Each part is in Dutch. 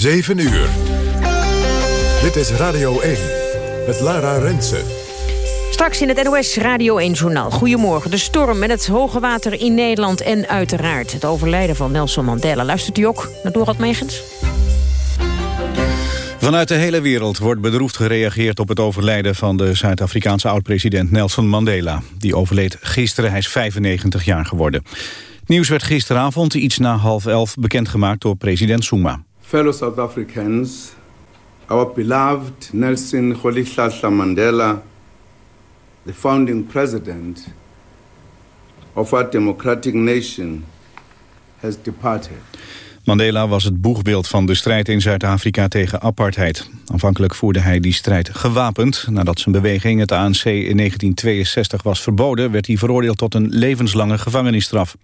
7 uur. Dit is Radio 1 met Lara Rensen. Straks in het NOS Radio 1-journaal. Goedemorgen. De storm met het hoge water in Nederland en uiteraard het overlijden van Nelson Mandela. Luistert u ook naar Dorot Megens? Vanuit de hele wereld wordt bedroefd gereageerd op het overlijden van de Zuid-Afrikaanse oud-president Nelson Mandela. Die overleed gisteren, hij is 95 jaar geworden. nieuws werd gisteravond iets na half elf bekendgemaakt door president Zuma. Fellow South Africans, our beloved Nelson Rolihlahla Mandela, the founding president of our democratic nation, has departed. Mandela was het boegbeeld van de strijd in Zuid-Afrika tegen apartheid. Aanvankelijk voerde hij die strijd gewapend. Nadat zijn beweging, het ANC, in 1962 was verboden... werd hij veroordeeld tot een levenslange gevangenisstraf.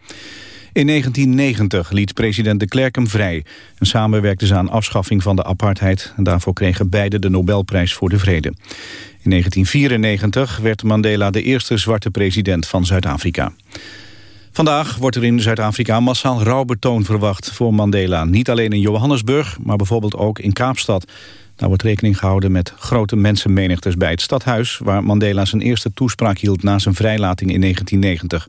In 1990 liet president de Klerk hem vrij... en samen werkten ze aan afschaffing van de apartheid. En daarvoor kregen beide de Nobelprijs voor de Vrede. In 1994 werd Mandela de eerste zwarte president van Zuid-Afrika. Vandaag wordt er in Zuid-Afrika massaal rouwbetoon verwacht voor Mandela. Niet alleen in Johannesburg, maar bijvoorbeeld ook in Kaapstad. Daar wordt rekening gehouden met grote mensenmenigtes bij het stadhuis... waar Mandela zijn eerste toespraak hield na zijn vrijlating in 1990.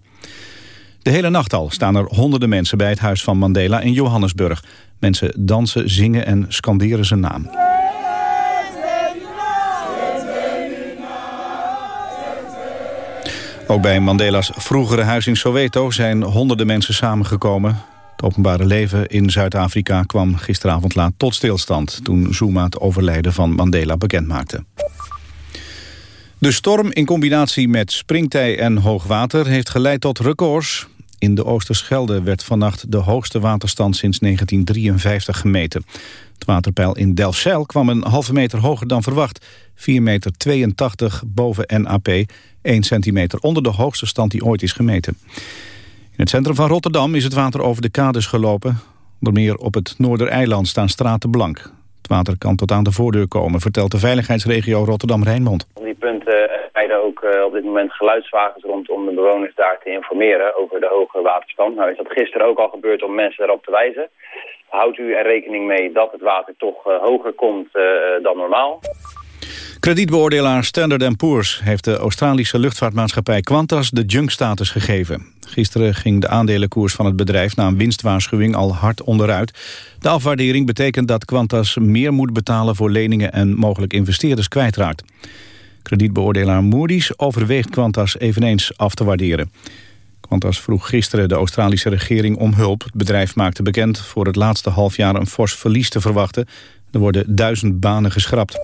De hele nacht al staan er honderden mensen bij het huis van Mandela in Johannesburg. Mensen dansen, zingen en scanderen zijn naam. Ook bij Mandela's vroegere huis in Soweto zijn honderden mensen samengekomen. Het openbare leven in Zuid-Afrika kwam gisteravond laat tot stilstand... toen Zuma het overlijden van Mandela bekendmaakte. De storm in combinatie met springtij en hoogwater heeft geleid tot records. In de Oosterschelde werd vannacht de hoogste waterstand sinds 1953 gemeten. Het waterpeil in Delfzijl kwam een halve meter hoger dan verwacht. 4,82 meter boven NAP, 1 centimeter onder de hoogste stand die ooit is gemeten. In het centrum van Rotterdam is het water over de kades gelopen. Onder meer op het Noordereiland staan straten blank. Het water kan tot aan de voordeur komen, vertelt de veiligheidsregio Rotterdam-Rijnmond. Die punten rijden ook uh, op dit moment geluidswagens rond om de bewoners daar te informeren over de hoge waterstand. Nou is dat gisteren ook al gebeurd om mensen erop te wijzen. Houdt u er rekening mee dat het water toch uh, hoger komt uh, dan normaal? Kredietbeoordelaar Standard Poor's heeft de Australische luchtvaartmaatschappij Qantas de junk-status gegeven. Gisteren ging de aandelenkoers van het bedrijf na een winstwaarschuwing al hard onderuit. De afwaardering betekent dat Qantas meer moet betalen voor leningen en mogelijk investeerders kwijtraakt. Kredietbeoordelaar Moody's overweegt Qantas eveneens af te waarderen. Qantas vroeg gisteren de Australische regering om hulp. Het bedrijf maakte bekend voor het laatste halfjaar een fors verlies te verwachten. Er worden duizend banen geschrapt.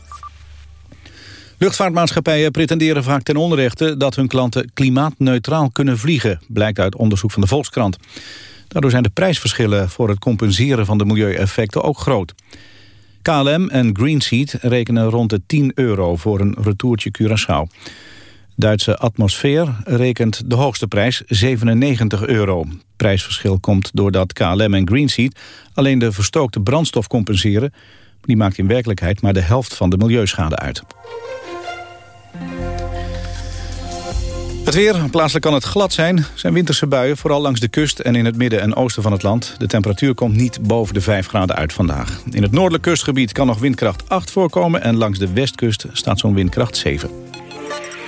Luchtvaartmaatschappijen pretenderen vaak ten onrechte dat hun klanten klimaatneutraal kunnen vliegen, blijkt uit onderzoek van de Volkskrant. Daardoor zijn de prijsverschillen voor het compenseren van de milieueffecten ook groot. KLM en Greenseat rekenen rond de 10 euro voor een retourtje Curaçao. Duitse Atmosfeer rekent de hoogste prijs 97 euro. Prijsverschil komt doordat KLM en Greenseat alleen de verstookte brandstof compenseren. Die maakt in werkelijkheid maar de helft van de milieuschade uit. Het weer, plaatselijk kan het glad zijn. zijn winterse buien, vooral langs de kust en in het midden en oosten van het land. De temperatuur komt niet boven de 5 graden uit vandaag. In het noordelijk kustgebied kan nog windkracht 8 voorkomen... en langs de westkust staat zo'n windkracht 7.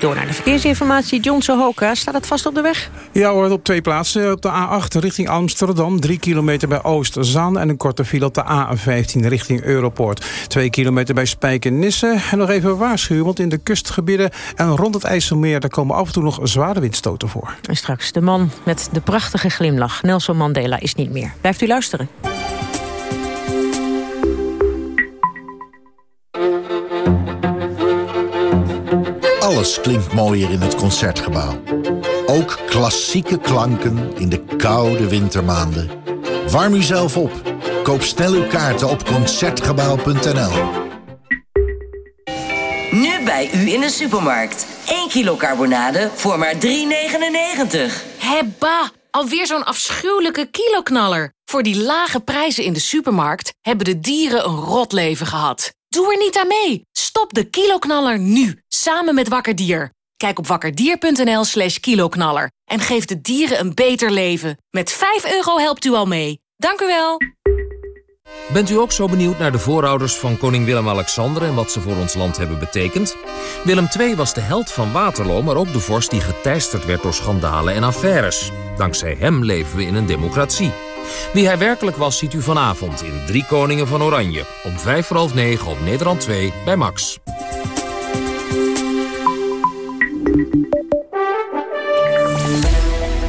Door naar de verkeersinformatie. John Sohoka, staat het vast op de weg? Ja hoor, op twee plaatsen. Op de A8 richting Amsterdam, 3 kilometer bij Oostzaan... en een korte file op de A15 richting Europoort. 2 kilometer bij Spijkenisse. En nog even waarschuwen, want in de kustgebieden... en rond het IJsselmeer, daar komen af en toe nog zware windstoten voor. En straks de man met de prachtige glimlach. Nelson Mandela is niet meer. Blijft u luisteren. Alles klinkt mooier in het Concertgebouw. Ook klassieke klanken in de koude wintermaanden. Warm uzelf op. Koop snel uw kaarten op Concertgebouw.nl. Nu bij u in de supermarkt. 1 kilo carbonade voor maar 3,99. Hebba, alweer zo'n afschuwelijke kiloknaller. Voor die lage prijzen in de supermarkt hebben de dieren een rot leven gehad. Doe er niet aan mee. Stop de kiloknaller nu, samen met Wakkerdier. Kijk op wakkerdier.nl slash kiloknaller en geef de dieren een beter leven. Met 5 euro helpt u al mee. Dank u wel. Bent u ook zo benieuwd naar de voorouders van koning Willem-Alexander... en wat ze voor ons land hebben betekend? Willem II was de held van Waterloo, maar ook de vorst die geteisterd werd door schandalen en affaires. Dankzij hem leven we in een democratie. Wie hij werkelijk was, ziet u vanavond in Drie Koningen van Oranje. Om vijf voor half negen op Nederland 2 bij Max.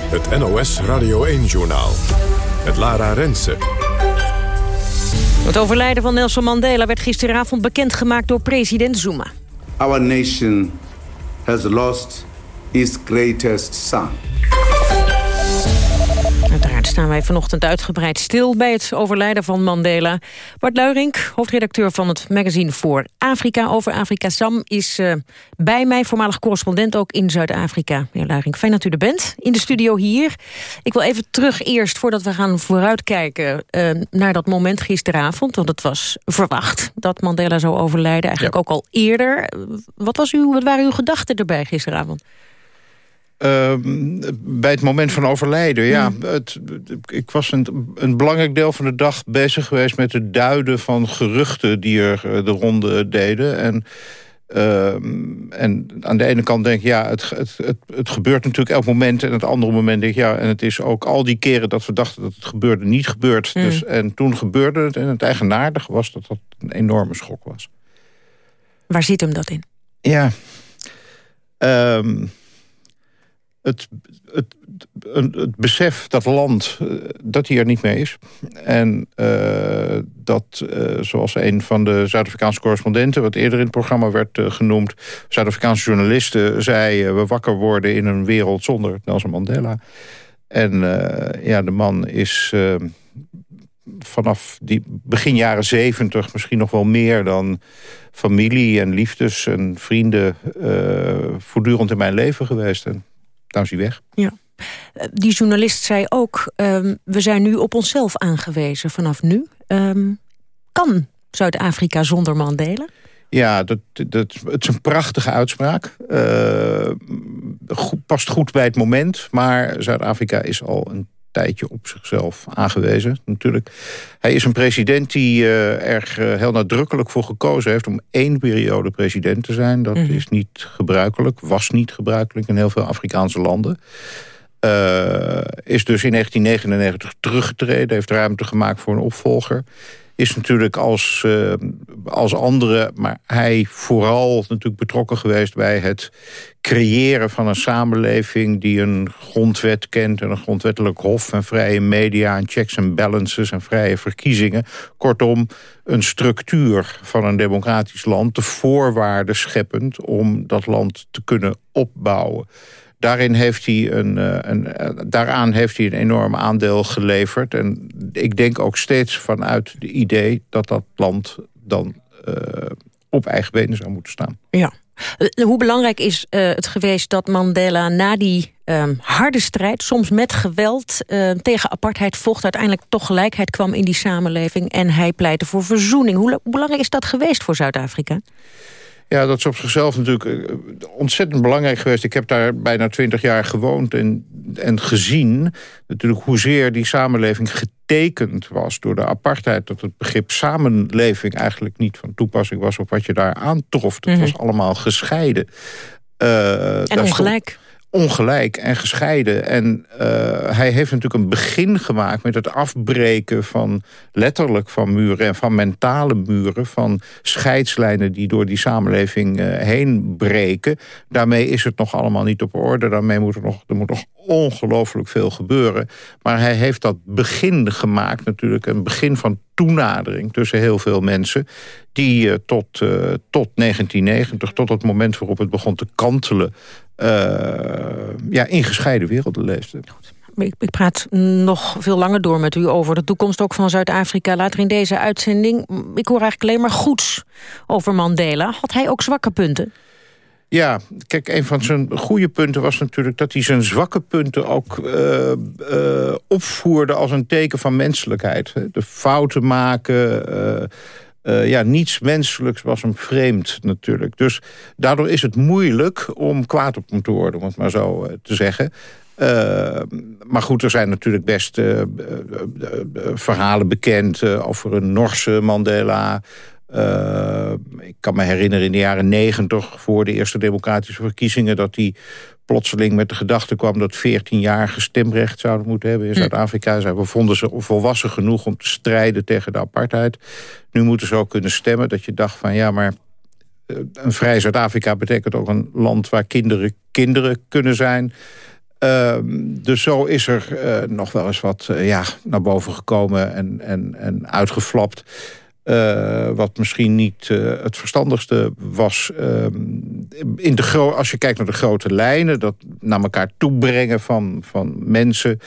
Het NOS Radio 1-journaal. Het Lara Rensen. Het overlijden van Nelson Mandela werd gisteravond bekendgemaakt door president Zuma. Our nation has lost its greatest son. Staan wij vanochtend uitgebreid stil bij het overlijden van Mandela. Bart Luirink, hoofdredacteur van het magazine voor Afrika over Afrika Sam... is uh, bij mij, voormalig correspondent ook in Zuid-Afrika. Meneer Luirink, fijn dat u er bent, in de studio hier. Ik wil even terug eerst, voordat we gaan vooruitkijken... Uh, naar dat moment gisteravond, want het was verwacht... dat Mandela zou overlijden, eigenlijk ja. ook al eerder. Wat, was uw, wat waren uw gedachten erbij gisteravond? Uh, bij het moment van overlijden, ja. Hmm. Het, ik was een, een, belangrijk deel van de dag bezig geweest... met het duiden van geruchten die er de ronde deden. En, uh, en aan de ene kant denk ik, ja, het, het, het, het, gebeurt natuurlijk elk moment... en het andere moment denk ik, ja, en het is ook al die keren... dat we dachten dat het gebeurde, niet gebeurd. Hmm. Dus, en toen gebeurde het en het eigenaardige was... dat dat een enorme schok was. Waar zit hem dat in? Ja... Um, het, het, het, besef dat land, dat hij er niet meer is. En uh, dat, uh, zoals een van de Zuid-Afrikaanse correspondenten... wat eerder in het programma werd genoemd... Zuid-Afrikaanse journalisten zei... we wakker worden in een wereld zonder Nelson Mandela. En ja, de man is vanaf die begin jaren zeventig... misschien nog wel meer dan familie en liefdes en vrienden... voortdurend in mijn leven geweest. En nou is hij weg. Ja. Die journalist zei ook, um, we zijn nu op onszelf aangewezen vanaf nu. Um, kan Zuid-Afrika zonder Mandela? Ja, dat, dat, het is een prachtige uitspraak. Uh, goed, past goed bij het moment. Maar Zuid-Afrika is al een tijdje op zichzelf aangewezen, natuurlijk. Hij is een president die uh, er uh, heel nadrukkelijk voor gekozen heeft... om één periode president te zijn. Dat mm -hmm. is niet gebruikelijk, was niet gebruikelijk in heel veel Afrikaanse landen. Uh, is dus in 1999 teruggetreden, heeft ruimte gemaakt voor een opvolger is natuurlijk als, uh, als andere, maar hij vooral natuurlijk betrokken geweest bij het creëren van een samenleving die een grondwet kent en een grondwettelijk hof en vrije media en checks en balances en vrije verkiezingen. Kortom, een structuur van een democratisch land, de voorwaarden scheppend om dat land te kunnen opbouwen. Daarin heeft hij een, een, daaraan heeft hij een enorm aandeel geleverd. En ik denk ook steeds vanuit het idee dat dat land dan uh, op eigen benen zou moeten staan. Ja. Hoe belangrijk is het geweest dat Mandela na die um, harde strijd... soms met geweld tegen apartheid vocht... uiteindelijk toch gelijkheid kwam in die samenleving... en hij pleitte voor verzoening. Hoe belangrijk is dat geweest voor Zuid-Afrika? Ja, dat is op zichzelf natuurlijk ontzettend belangrijk geweest. Ik heb daar bijna twintig jaar gewoond en, en gezien... natuurlijk hoezeer die samenleving getekend was door de apartheid... dat het begrip samenleving eigenlijk niet van toepassing was... op wat je daar aantrof. Het mm -hmm. was allemaal gescheiden. Uh, en ongelijk ongelijk en gescheiden. En uh, hij heeft natuurlijk een begin gemaakt met het afbreken van letterlijk van muren en van mentale muren, van scheidslijnen die door die samenleving uh, heen breken. Daarmee is het nog allemaal niet op orde. Daarmee moet er nog, er moet nog ongelooflijk veel gebeuren. Maar hij heeft dat begin gemaakt natuurlijk, een begin van toenadering tussen heel veel mensen... die uh, tot, tot 1990, tot het moment waarop het begon te kantelen... ja, in gescheiden werelden leefden. Ik, ik, praat nog veel langer door met u over de toekomst ook van Zuid-Afrika. Later in deze uitzending. Ik hoor eigenlijk alleen maar goeds over Mandela. Had hij ook zwakke punten? Ja, kijk, een van zijn goede punten was natuurlijk... dat hij zijn zwakke punten ook uh, uh, opvoerde als een teken van menselijkheid. De fouten maken... Uh, uh, ja, niets menselijks was hem vreemd natuurlijk. Dus daardoor is het moeilijk om kwaad op hem te worden, om het maar zo uh, te zeggen. maar goed, er zijn natuurlijk best verhalen bekend over een Norse Mandela... ik kan me herinneren in de jaren negentig... voor de eerste democratische verkiezingen... dat hij plotseling met de gedachte kwam... dat 14-jarigen stemrecht zouden moeten hebben in hm. Zuid-Afrika. Zij vonden ze volwassen genoeg om te strijden tegen de apartheid. Nu moeten ze ook kunnen stemmen. Dat je dacht van ja, maar eh, een vrij Zuid-Afrika betekent ook een land... waar kinderen kinderen kunnen zijn... Uh, dus zo is er uh, nog wel eens wat uh, ja, naar boven gekomen en, en, en uitgeflapt. Uh, wat misschien niet uh, het verstandigste was. Uh, in de als je kijkt naar de grote lijnen... dat naar elkaar toebrengen van, van mensen...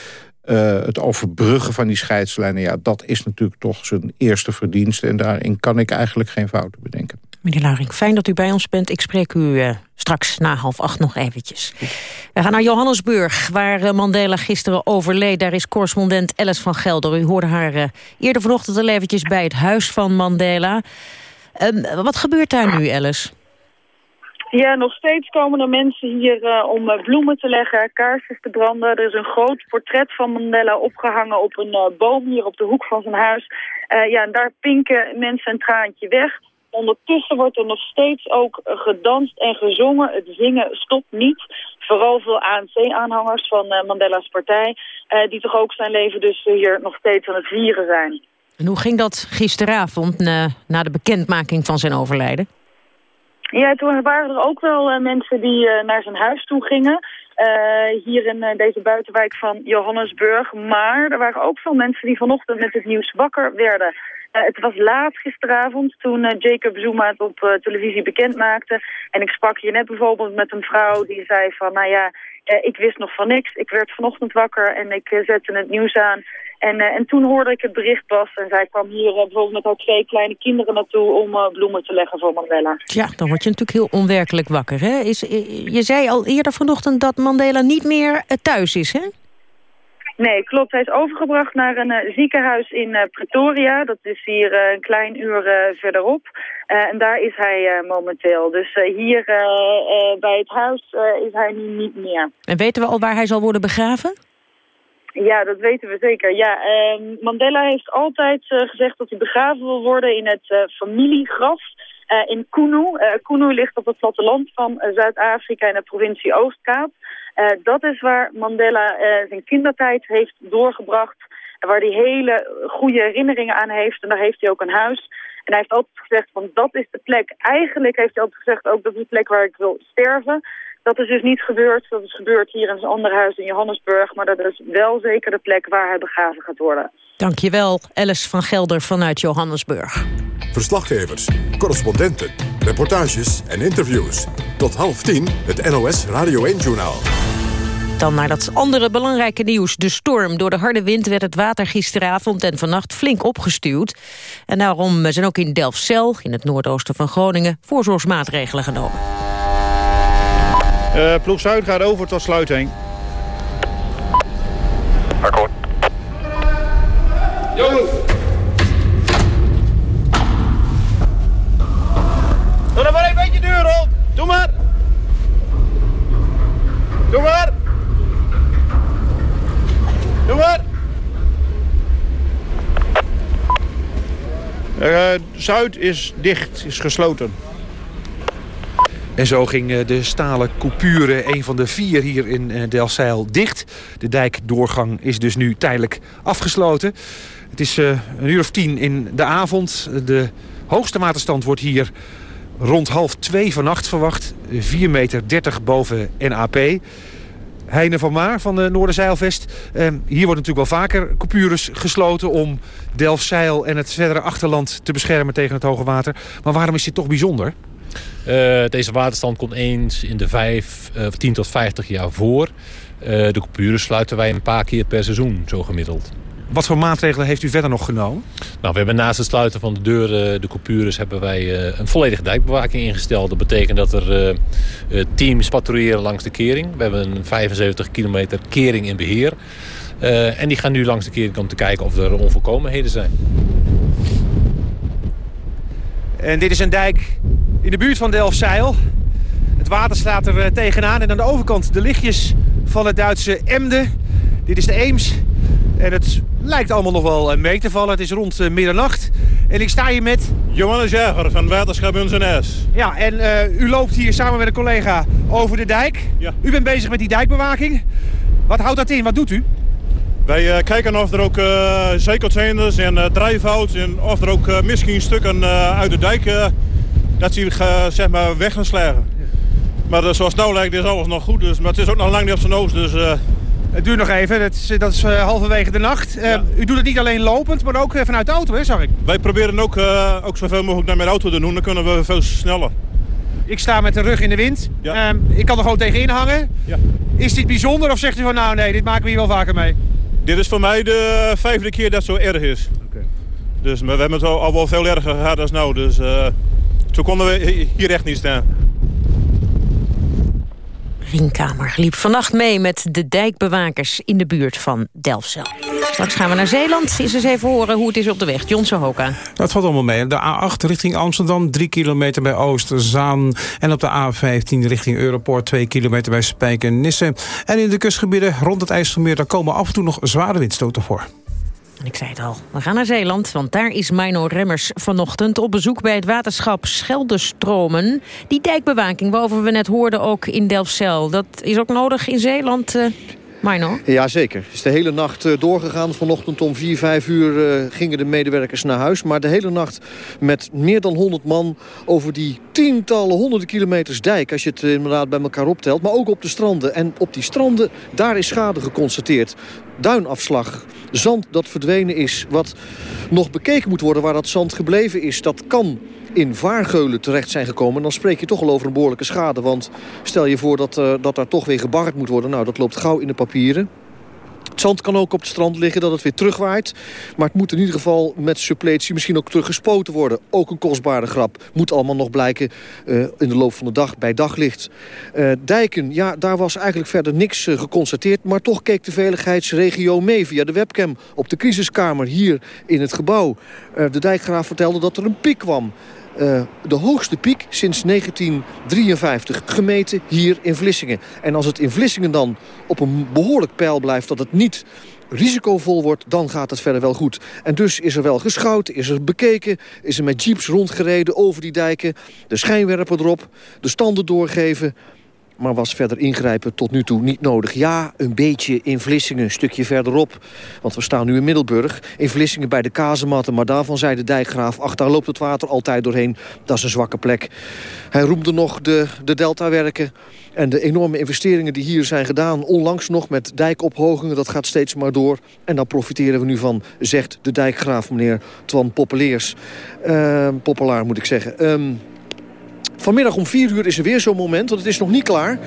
Uh, het overbruggen van die scheidslijnen... ja, dat is natuurlijk toch zijn eerste verdienste. En daarin kan ik eigenlijk geen fouten bedenken. Meneer Laring, fijn dat u bij ons bent. Ik spreek u uh, straks na half acht nog eventjes. We gaan naar Johannesburg, waar uh, Mandela gisteren overleed. Daar is correspondent Alice van Gelder. U hoorde haar uh, eerder vanochtend al eventjes bij het huis van Mandela. Ehm, wat gebeurt daar nu, Alice? Ja, nog steeds komen er mensen hier om bloemen te leggen, kaarsjes te branden. Er is een groot portret van Mandela opgehangen op een boom hier op de hoek van zijn huis. ja, en daar pinken mensen een traantje weg. Ondertussen wordt er nog steeds ook gedanst en gezongen. Het zingen stopt niet. Vooral veel ANC-aanhangers van uh, Mandela's partij... Uh, die toch ook zijn leven dus hier nog steeds aan het vieren zijn. En hoe ging dat gisteravond na, na de bekendmaking van zijn overlijden? Ja, toen waren er ook wel mensen die naar zijn huis toe gingen... Uh, hier in uh, deze buitenwijk van Johannesburg. Maar er waren ook veel mensen die vanochtend met het nieuws wakker werden. Uh, het was laat gisteravond toen uh, Jacob Zuma het op uh, televisie bekend maakte. En ik sprak hier net bijvoorbeeld met een vrouw die zei van... nou ja, ik wist nog van niks. Ik werd vanochtend wakker en ik zette het nieuws aan. En, en toen hoorde ik het bericht pas. En zij kwam hier bijvoorbeeld met haar twee kleine kinderen naartoe... om bloemen te leggen voor Mandela. Ja, dan word je natuurlijk heel onwerkelijk wakker. Hè? Is, je zei al eerder vanochtend dat Mandela niet meer thuis is, hè? Nee, klopt. Hij is overgebracht naar een uh, ziekenhuis in uh, Pretoria. Dat is hier uh, een klein uur verderop. en daar is hij momenteel. Dus hier bij het huis is hij nu niet meer. En weten we al waar hij zal worden begraven? Ja, dat weten we zeker. Ja, ehm, Mandela heeft altijd gezegd dat hij begraven wil worden in het familiegraf. in Kunu. Kunu ligt op het platteland van Zuid-Afrika in de provincie Oostkaap. Uh, dat is waar Mandela uh, zijn kindertijd heeft doorgebracht. Waar hij hele goede herinneringen aan heeft. En daar heeft hij ook een huis. En hij heeft altijd gezegd van dat is de plek. Eigenlijk heeft hij altijd gezegd ook dat is de plek waar ik wil sterven. Dat is dus niet gebeurd. Dat is gebeurd hier in zijn ander huis in Johannesburg. Maar dat is wel zeker de plek waar hij begraven gaat worden. Dankjewel, Alice van Gelder vanuit Johannesburg. Verslaggevers, correspondenten, reportages en interviews. Tot half tien het NOS Radio 1-journaal. Dan naar dat andere belangrijke nieuws. De storm. Door de harde wind werd het water gisteravond en vannacht flink opgestuwd. En daarom zijn ook in Delfzijl, in het noordoosten van Groningen... voorzorgsmaatregelen genomen. Uh, Ploeg Zuid gaat over tot sluiting. Akkoord. Yo! Doe dan maar een beetje deur op. Doe maar. Doe maar. Doe. Uh, Zuid is dicht, is gesloten. En zo ging eh, de stalen coupure, een van de vier hier in eh, Delfzijl, dicht. De dijkdoorgang is dus nu tijdelijk afgesloten. Het is een uur of tien in de avond. De hoogste waterstand wordt hier rond half twee vannacht verwacht. 4,30 meter boven NAP. Heine van Maar van de Noorderzeilvest. Ehm, hier wordt natuurlijk wel vaker coupures gesloten... om Delfzijl en het verdere achterland te beschermen tegen het hoge water. Maar waarom is dit toch bijzonder? Uh, deze waterstand komt eens in de 5, uh, 10 tot 50 jaar voor. Uh, de coupures sluiten wij een paar keer per seizoen, zo gemiddeld. Wat voor maatregelen heeft u verder nog genomen? Nou, we hebben naast het sluiten van de deuren, de coupures, hebben wij uh, een volledige dijkbewaking ingesteld. Dat betekent dat er uh, teams patrouilleren langs de kering. We hebben een 75 kilometer kering in beheer. En die gaan nu langs de kering om te kijken of er onvolkomenheden zijn. En dit is een dijk in de buurt van Delfzijl. Het water staat er tegenaan en aan de overkant de lichtjes van het Duitse Emden. Dit is de Eems. En het lijkt allemaal nog wel mee te vallen. Het is rond uh, middernacht. En ik sta hier met... Johannes Jager van Waterschap Unsenes. Ja, en uh, u loopt hier samen met een collega over de dijk. Ja. U bent bezig met die dijkbewaking. Wat houdt dat in? Wat doet u? Wij uh, kijken of er ook uh, zeekontziners en uh, drijfhout... en of er ook misschien stukken uit de dijk... dat ze zeg maar weg gaan slagen. Maar zoals het nou lijkt is alles nog goed. Dus, maar het is ook nog lang niet op zijn noos. Dus, het duurt nog even, dat is, dat is halverwege de nacht. Ja. U doet het niet alleen lopend, maar ook vanuit de auto, hè, zag ik? Wij proberen ook, ook zoveel mogelijk naar mijn auto te doen. Dan kunnen we veel sneller. Ik sta met de rug in de wind. Ja. Um, ik kan er gewoon tegenin hangen. Ja. Is dit bijzonder of zegt u van nou nee, dit maken we hier wel vaker mee? Dit is voor mij de vijfde keer dat het zo erg is. Okay. Dus maar we hebben het al, al wel veel erger gehad dan nou. Dus zo konden we hier echt niet staan. Rienkamer liep vannacht mee met de dijkbewakers in de buurt van Delfzijl. Straks gaan we naar Zeeland. Eens eens even horen hoe het is op de weg. John Sohoka. Dat valt allemaal mee. De A8 richting Amsterdam, 3 kilometer bij Oosterzaan. En op de A15 richting Europort, 2 kilometer bij Spijk en Nisse. En in de kustgebieden rond het IJsselmeer... daar komen af en toe nog zware windstoten voor. En ik zei het al, we gaan naar Zeeland, want daar is Mino Remmers vanochtend op bezoek bij het waterschap Scheldestromen. Die dijkbewaking waarover we net hoorden ook in Delfzijl, dat is ook nodig in Zeeland, uh, Mino? Ja, zeker. Het is de hele nacht uh, doorgegaan. Vanochtend om 4, 5 uur uh, gingen de medewerkers naar huis. Maar de hele nacht met meer dan 100 man over die tientallen, honderden kilometers dijk. Als je het inderdaad bij elkaar optelt. Maar ook op de stranden. En op die stranden, daar is schade geconstateerd duinafslag. Zand dat verdwenen is, wat nog bekeken moet worden waar dat zand gebleven is. Dat kan in vaargeulen terecht zijn gekomen... dan spreek je toch al over een behoorlijke schade. Want stel je voor dat, uh, dat daar toch weer gebarreld moet worden... nou, dat loopt gauw in de papieren. Het zand kan ook op het strand liggen, dat het weer terugwaait. Maar het moet in ieder geval met suppletie misschien ook teruggespoten worden. Ook een kostbare grap. Moet allemaal nog blijken uh, in de loop van de dag bij daglicht. Uh, dijken, ja, daar was eigenlijk verder niks geconstateerd. Maar toch keek de veiligheidsregio mee via de webcam op de crisiskamer hier in het gebouw. de dijkgraaf vertelde dat er een piek kwam. Uh, de hoogste piek sinds 1953 gemeten hier in Vlissingen. En als het in Vlissingen dan op een behoorlijk pijl blijft dat het niet risicovol wordt, dan gaat het verder wel goed. En dus is er wel geschouwd, is er bekeken, is er met jeeps rondgereden over die dijken, de schijnwerper erop, de standen doorgeven maar was verder ingrijpen tot nu toe niet nodig. Ja, een beetje in Vlissingen, een stukje verderop. Want we staan nu in Middelburg. In Vlissingen bij de kazematten, maar daarvan zei de dijkgraaf... ach, daar loopt het water altijd doorheen. Dat is een zwakke plek. Hij roemde nog de, de deltawerken en de enorme investeringen die hier zijn gedaan. Onlangs nog met dijkophogingen, dat gaat steeds maar door. En daar profiteren we nu van, zegt de dijkgraaf, meneer Twan Poppeleers. Uh, Poppelaar, moet ik zeggen. Um, Vanmiddag om 4 uur is er weer zo'n moment, want het is nog niet klaar.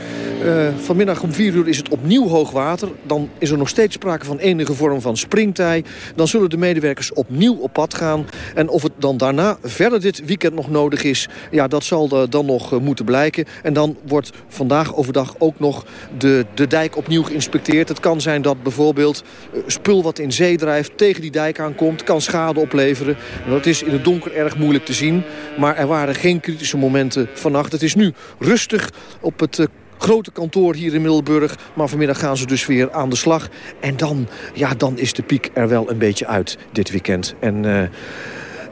Uh, vanmiddag om 4 uur is het opnieuw hoog water. Dan is er nog steeds sprake van enige vorm van springtij. Dan zullen de medewerkers opnieuw op pad gaan. En of het dan daarna verder dit weekend nog nodig is... ja, dat zal dan nog uh, moeten blijken. En dan wordt vandaag overdag ook nog de, de dijk opnieuw geïnspecteerd. Het kan zijn dat bijvoorbeeld spul wat in zee drijft... tegen die dijk aankomt, kan schade opleveren. Dat is in het donker erg moeilijk te zien. Maar er waren geen kritische momenten vannacht. Het is nu rustig op het uh, grote kantoor hier in Middelburg. Maar vanmiddag gaan ze dus weer aan de slag. En dan, ja, dan is de piek er wel een beetje uit dit weekend. En... Uh,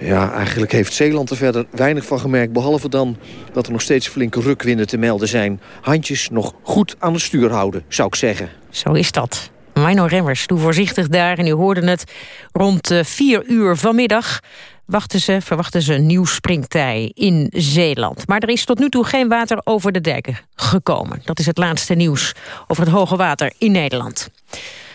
ja, eigenlijk heeft Zeeland er verder weinig van gemerkt. Behalve dan dat er nog steeds flinke rukwinden te melden zijn. Handjes nog goed aan het stuur houden, zou ik zeggen. Zo is dat. Mino Remmers, doe voorzichtig daar. En u hoorde het rond uh, vier uur vanmiddag wachten ze, verwachten ze een nieuw springtij in Zeeland. Maar er is tot nu toe geen water over de dijken gekomen. Dat is het laatste nieuws over het hoge water in Nederland.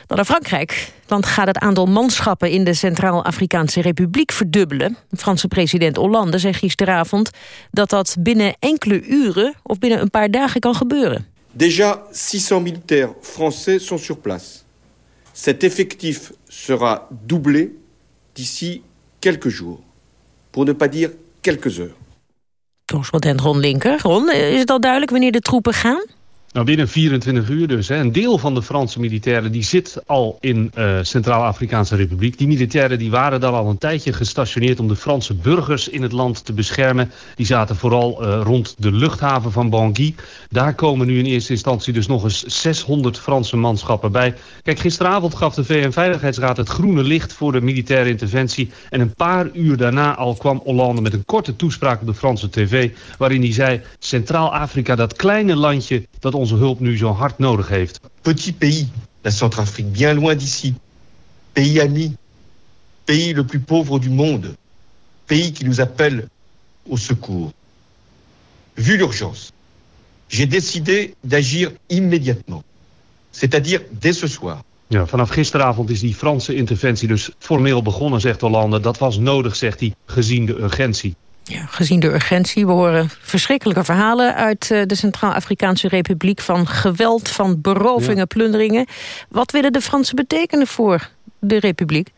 Dan naar Frankrijk. Dan gaat het aantal manschappen in de Centraal-Afrikaanse Republiek verdubbelen. Franse president Hollande zei gisteravond dat dat binnen enkele uren of binnen een paar dagen kan gebeuren. Déjà 600 militaires français sont sur place. Cet effectif sera doublé d'ici quelques jours, pour ne pas dire quelques heures. Correspondent Ron Linker. Ron, is het al duidelijk wanneer de troepen gaan? Nou, binnen 24 uur dus. Hè. Een deel van de Franse militairen die zit al in uh, Centraal-Afrikaanse Republiek. Die militairen die waren daar al een tijdje gestationeerd om de Franse burgers in het land te beschermen. Die zaten vooral uh, rond de luchthaven van Bangui. Daar komen nu in eerste instantie dus nog eens 600 Franse manschappen bij. Kijk, gisteravond gaf de VN-veiligheidsraad het groene licht voor de militaire interventie. En een paar uur daarna al kwam Hollande met een korte toespraak op de Franse tv... waarin hij zei, Centraal-Afrika, dat kleine landje dat onze hulp nu zo hard nodig heeft. Petit pays, la Centrafrique, bien loin d'ici. Pays ami, pays le plus pauvre du monde. Pays qui nous appelle au secours. Vu l'urgence, j'ai décidé d'agir immédiatement, c'est-à-dire dès ce soir. Ja, vanaf gisteravond is die Franse interventie dus formeel begonnen, zegt Hollande. Dat was nodig, zegt hij, gezien de urgentie. Ja, gezien de urgentie, we horen verschrikkelijke verhalen uit eh, de Centraal-Afrikaanse Republiek... van geweld, van berovingen, plunderingen. Wat willen de Fransen betekenen voor de Republiek?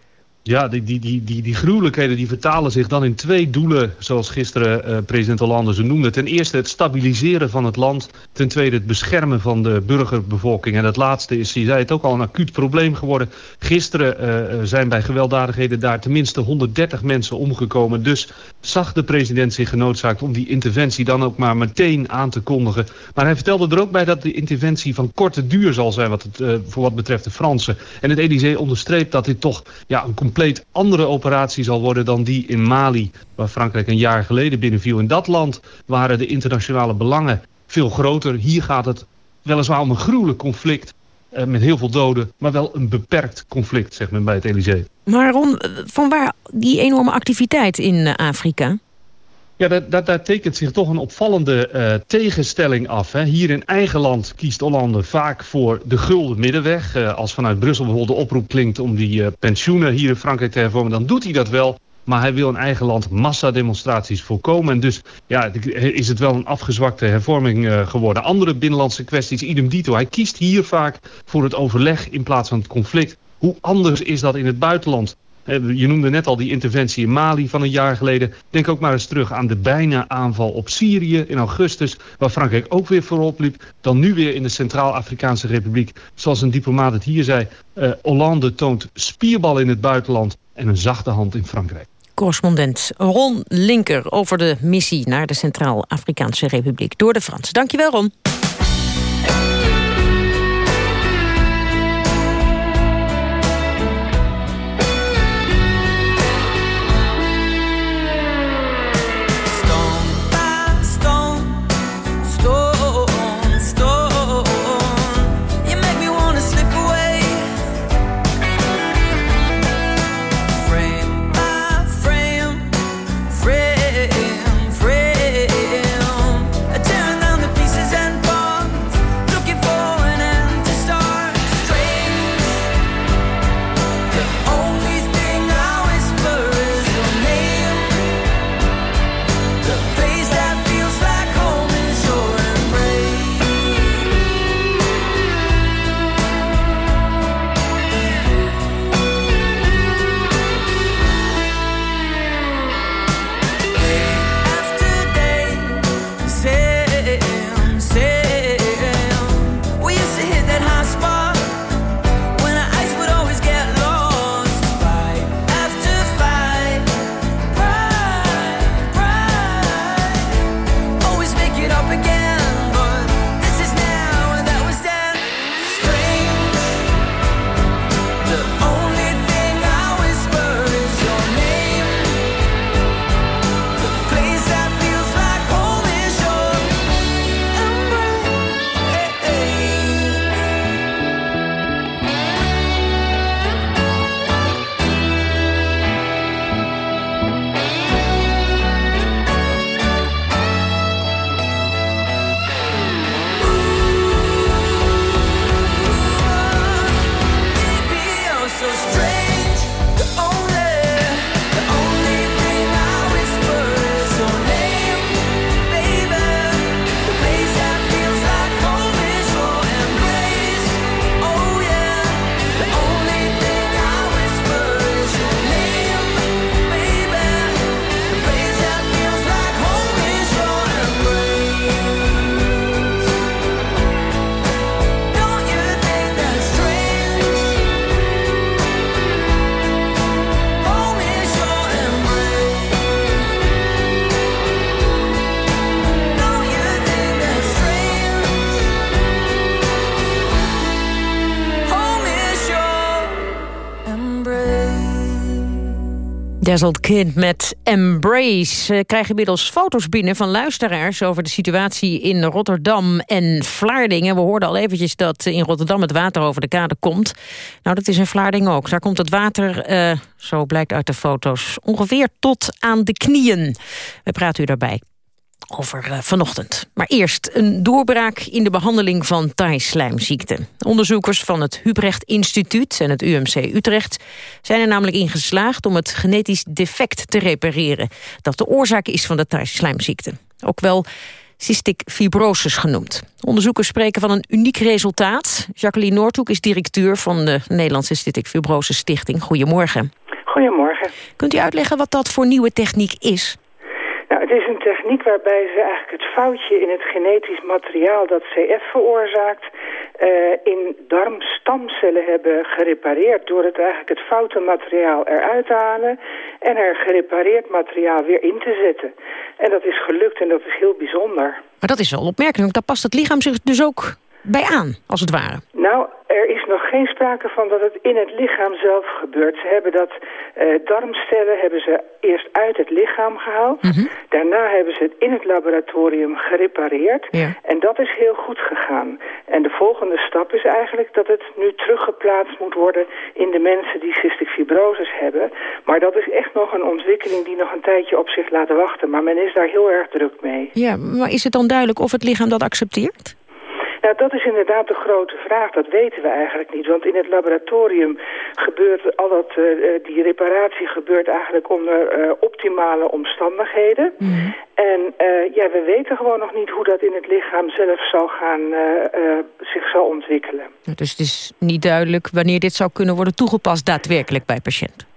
Ja, die, die, die, die, die gruwelijkheden die vertalen zich dan in twee doelen... zoals gisteren uh, president Hollande ze noemde. Ten eerste het stabiliseren van het land. Ten tweede het beschermen van de burgerbevolking. En het laatste is, je zei het ook al, een acuut probleem geworden. Gisteren uh, zijn bij gewelddadigheden daar tenminste 130 mensen omgekomen. Dus zag de president zich genoodzaakt om die interventie dan ook maar meteen aan te kondigen. Maar hij vertelde er ook bij dat de interventie van korte duur zal zijn... Wat het, voor wat betreft de Fransen. En het Elysée onderstreept dat dit toch ja, een compleet andere operatie zal worden dan die in Mali... waar Frankrijk een jaar geleden binnenviel. In dat land waren de internationale belangen veel groter. Hier gaat het weliswaar om een gruwelijk conflict... Uh, met heel veel doden, maar wel een beperkt conflict, zegt men bij het Elysée. Maar Ron, van waar die enorme activiteit in uh, Afrika? Ja, daar, tekent zich toch een opvallende uh, tegenstelling af. Hè. Hier in eigen land kiest Hollande vaak voor de gulden middenweg. Uh, als vanuit Brussel bijvoorbeeld de oproep klinkt om die uh, pensioenen hier in Frankrijk te hervormen, dan doet hij dat wel. Maar hij wil in eigen land massademonstraties voorkomen. En dus ja, is het wel een afgezwakte hervorming geworden. Andere binnenlandse kwesties, idem dito. Hij kiest hier vaak voor het overleg in plaats van het conflict. Hoe anders is dat in het buitenland? Je noemde net al die interventie in Mali van een jaar geleden. Denk ook maar eens terug aan de bijna aanval op Syrië in augustus... waar Frankrijk ook weer voorop liep. Dan nu weer in de Centraal-Afrikaanse Republiek. Zoals een diplomaat het hier zei... Uh, Hollande toont spierbal in het buitenland en een zachte hand in Frankrijk. Correspondent Ron Linker over de missie naar de Centraal-Afrikaanse Republiek door de Fransen. Dankjewel Ron. Dazzled Kid met Embrace. We krijgen inmiddels foto's binnen van luisteraars... over de situatie in Rotterdam en Vlaardingen. We hoorden al eventjes dat in Rotterdam het water over de kade komt. Nou, dat is in Vlaardingen ook. Daar komt het water, uh, zo blijkt uit de foto's, ongeveer tot aan de knieën. We praten u daarbij over uh, vanochtend. Maar eerst een doorbraak in de behandeling van taaislijmziekte. Onderzoekers van het Hubrecht Instituut en het UMC Utrecht... zijn er namelijk in geslaagd om het genetisch defect te repareren... dat de oorzaak is van de taaislijmziekte. Ook wel cystic fibrosis genoemd. Onderzoekers spreken van een uniek resultaat. Jacqueline Noordhoek is directeur van de Nederlandse Cystic Fibrosis Stichting. Goedemorgen. Goedemorgen. Kunt u uitleggen wat dat voor nieuwe techniek is? Nou, het is een techniek waarbij ze eigenlijk het foutje in het genetisch materiaal dat CF veroorzaakt... Uh, in darmstamcellen hebben gerepareerd... door het eigenlijk het foute materiaal eruit te halen... en er gerepareerd materiaal weer in te zetten. En dat is gelukt en dat is heel bijzonder. Maar dat is wel opmerkelijk, daar past het lichaam zich dus ook bij aan, als het ware? Nou, er is nog geen sprake van dat het in het lichaam zelf gebeurt. Ze hebben dat uh, darmstellen hebben ze eerst uit het lichaam gehaald. Mhm. Daarna hebben ze het in het laboratorium gerepareerd. En dat is heel goed gegaan. En de volgende stap is eigenlijk dat het nu teruggeplaatst moet worden... in de mensen die cystic fibrosis hebben. Maar dat is echt nog een ontwikkeling die nog een tijdje op zich laat wachten. Maar men is daar heel erg druk mee. Ja, maar is het dan duidelijk of het lichaam dat accepteert? Nou, dat is inderdaad de grote vraag. Dat weten we eigenlijk niet. Want in het laboratorium gebeurt al dat, uh, die reparatie gebeurt eigenlijk onder uh, optimale omstandigheden. Mm. En uh, ja, we weten gewoon nog niet hoe dat in het lichaam zelf zal gaan, zich zal ontwikkelen. Dus het is niet duidelijk wanneer dit zou kunnen worden toegepast daadwerkelijk bij patiënten.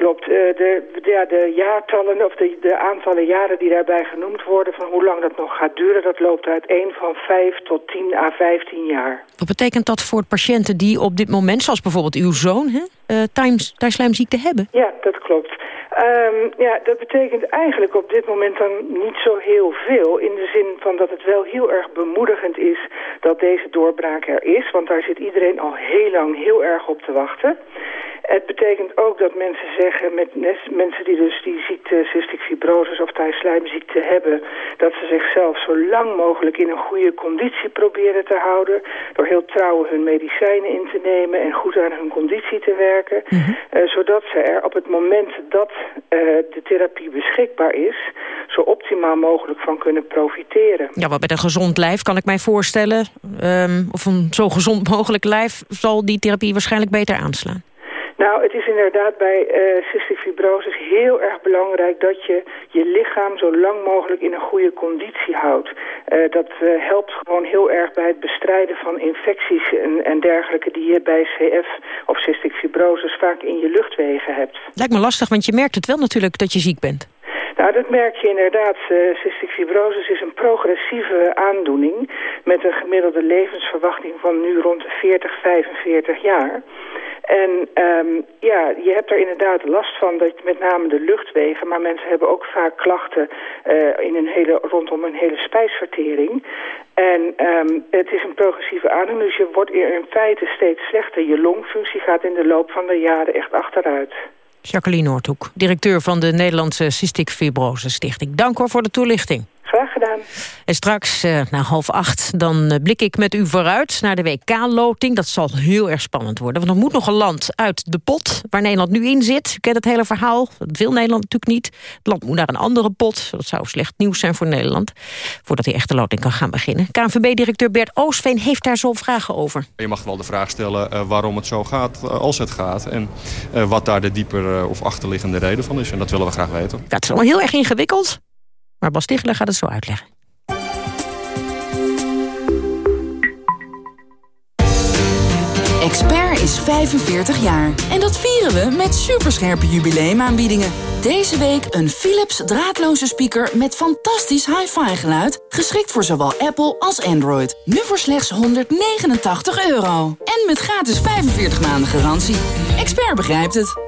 Klopt. Uh, de, ja, de jaartallen of de, de aantallen jaren die daarbij genoemd worden... van hoe lang dat nog gaat duren, dat loopt uiteen van 5 tot 10 à 15 jaar. Wat betekent dat voor patiënten die op dit moment, zoals bijvoorbeeld uw zoon... Hè, uh, hebben? Ja, dat klopt. Um, ja, dat betekent eigenlijk op dit moment dan niet zo heel veel... in de zin van dat het wel heel erg bemoedigend is dat deze doorbraak er is... want daar zit iedereen al heel lang heel erg op te wachten... Het betekent ook dat mensen zeggen, met mensen die dus die ziekte, cystic fibrosis of taaislijmziekte hebben, dat ze zichzelf zo lang mogelijk in een goede conditie proberen te houden, door heel trouw hun medicijnen in te nemen en goed aan hun conditie te werken, mhm. eh, zodat ze er op het moment dat de therapie beschikbaar is, zo optimaal mogelijk van kunnen profiteren. Ja, wat met een gezond lijf kan ik mij voorstellen, um, of een zo gezond mogelijk lijf, zal die therapie waarschijnlijk beter aanslaan. Nou, het is inderdaad bij uh, cystic fibrosis heel erg belangrijk dat je je lichaam zo lang mogelijk in een goede conditie houdt. Uh, dat uh, helpt gewoon heel erg bij het bestrijden van infecties en, en dergelijke die je bij CF of cystic fibrosis vaak in je luchtwegen hebt. Lijkt me lastig, want je merkt het wel natuurlijk dat je ziek bent. Nou, dat merk je inderdaad. Uh, cystic fibrosis is een progressieve aandoening... met een gemiddelde levensverwachting van nu rond de 40, 45 jaar. En um, ja, je hebt er inderdaad last van, dat met name de luchtwegen... maar mensen hebben ook vaak klachten uh, in een hele, rondom een hele spijsvertering. En um, het is een progressieve aandoening, dus je wordt in feite steeds slechter. Je longfunctie gaat in de loop van de jaren echt achteruit. Jacqueline Noordhoek, directeur van de Nederlandse Cystic Fibrose Stichting. Dank hoor voor de toelichting. Graag gedaan. En straks, uh, na half acht, dan uh, blik ik met u vooruit naar de WK-loting. Dat zal heel erg spannend worden, want er moet nog een land uit de pot... waar Nederland nu in zit. U kent het hele verhaal, dat wil Nederland natuurlijk niet. Het land moet naar een andere pot. Dat zou slecht nieuws zijn voor Nederland. Voordat die echte loting kan gaan beginnen. KNVB-directeur Bert Oostveen heeft daar zo vragen over. Je mag wel de vraag stellen uh, waarom het zo gaat als het gaat... en wat daar de dieper of achterliggende reden van is. En dat willen we graag weten. Dat is allemaal heel erg ingewikkeld. Maar Bas gaat het zo uitleggen. Expert is 45 jaar. En dat vieren we met superscherpe jubileumaanbiedingen. Deze week een Philips draadloze speaker met fantastisch hi-fi geluid... geschikt voor zowel Apple als Android. Nu voor slechts 189 euro. En met gratis 45 maanden garantie. Expert begrijpt het.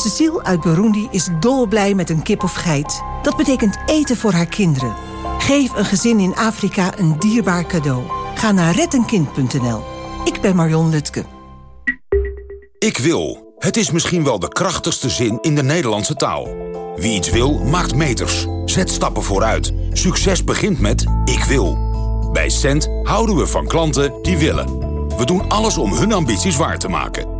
Cecile uit Burundi is dolblij met een kip of geit. Dat betekent eten voor haar kinderen. Geef een gezin in Afrika een dierbaar cadeau. Ga naar rettenkind.nl. Ik ben Marion Lutke. Ik wil. Het is misschien wel de krachtigste zin in de Nederlandse taal. Wie iets wil, maakt meters. Zet stappen vooruit. Succes begint met ik wil. Bij Cent houden we van klanten die willen. We doen alles om hun ambities waar te maken.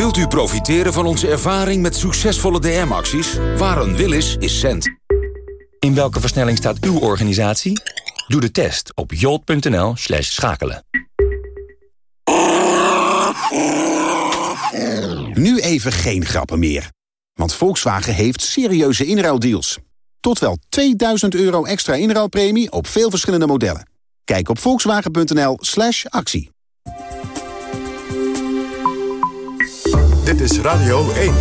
Wilt u profiteren van onze ervaring met succesvolle DM-acties? Waar een wil is, is Cent. In welke versnelling staat uw organisatie? Doe de test op jolt.nl slash schakelen. Nu even geen grappen meer. Want Volkswagen heeft serieuze inruildeals. Tot wel 2000 euro extra inruilpremie op veel verschillende modellen. Kijk op volkswagen.nl slash actie. Is Radio 1.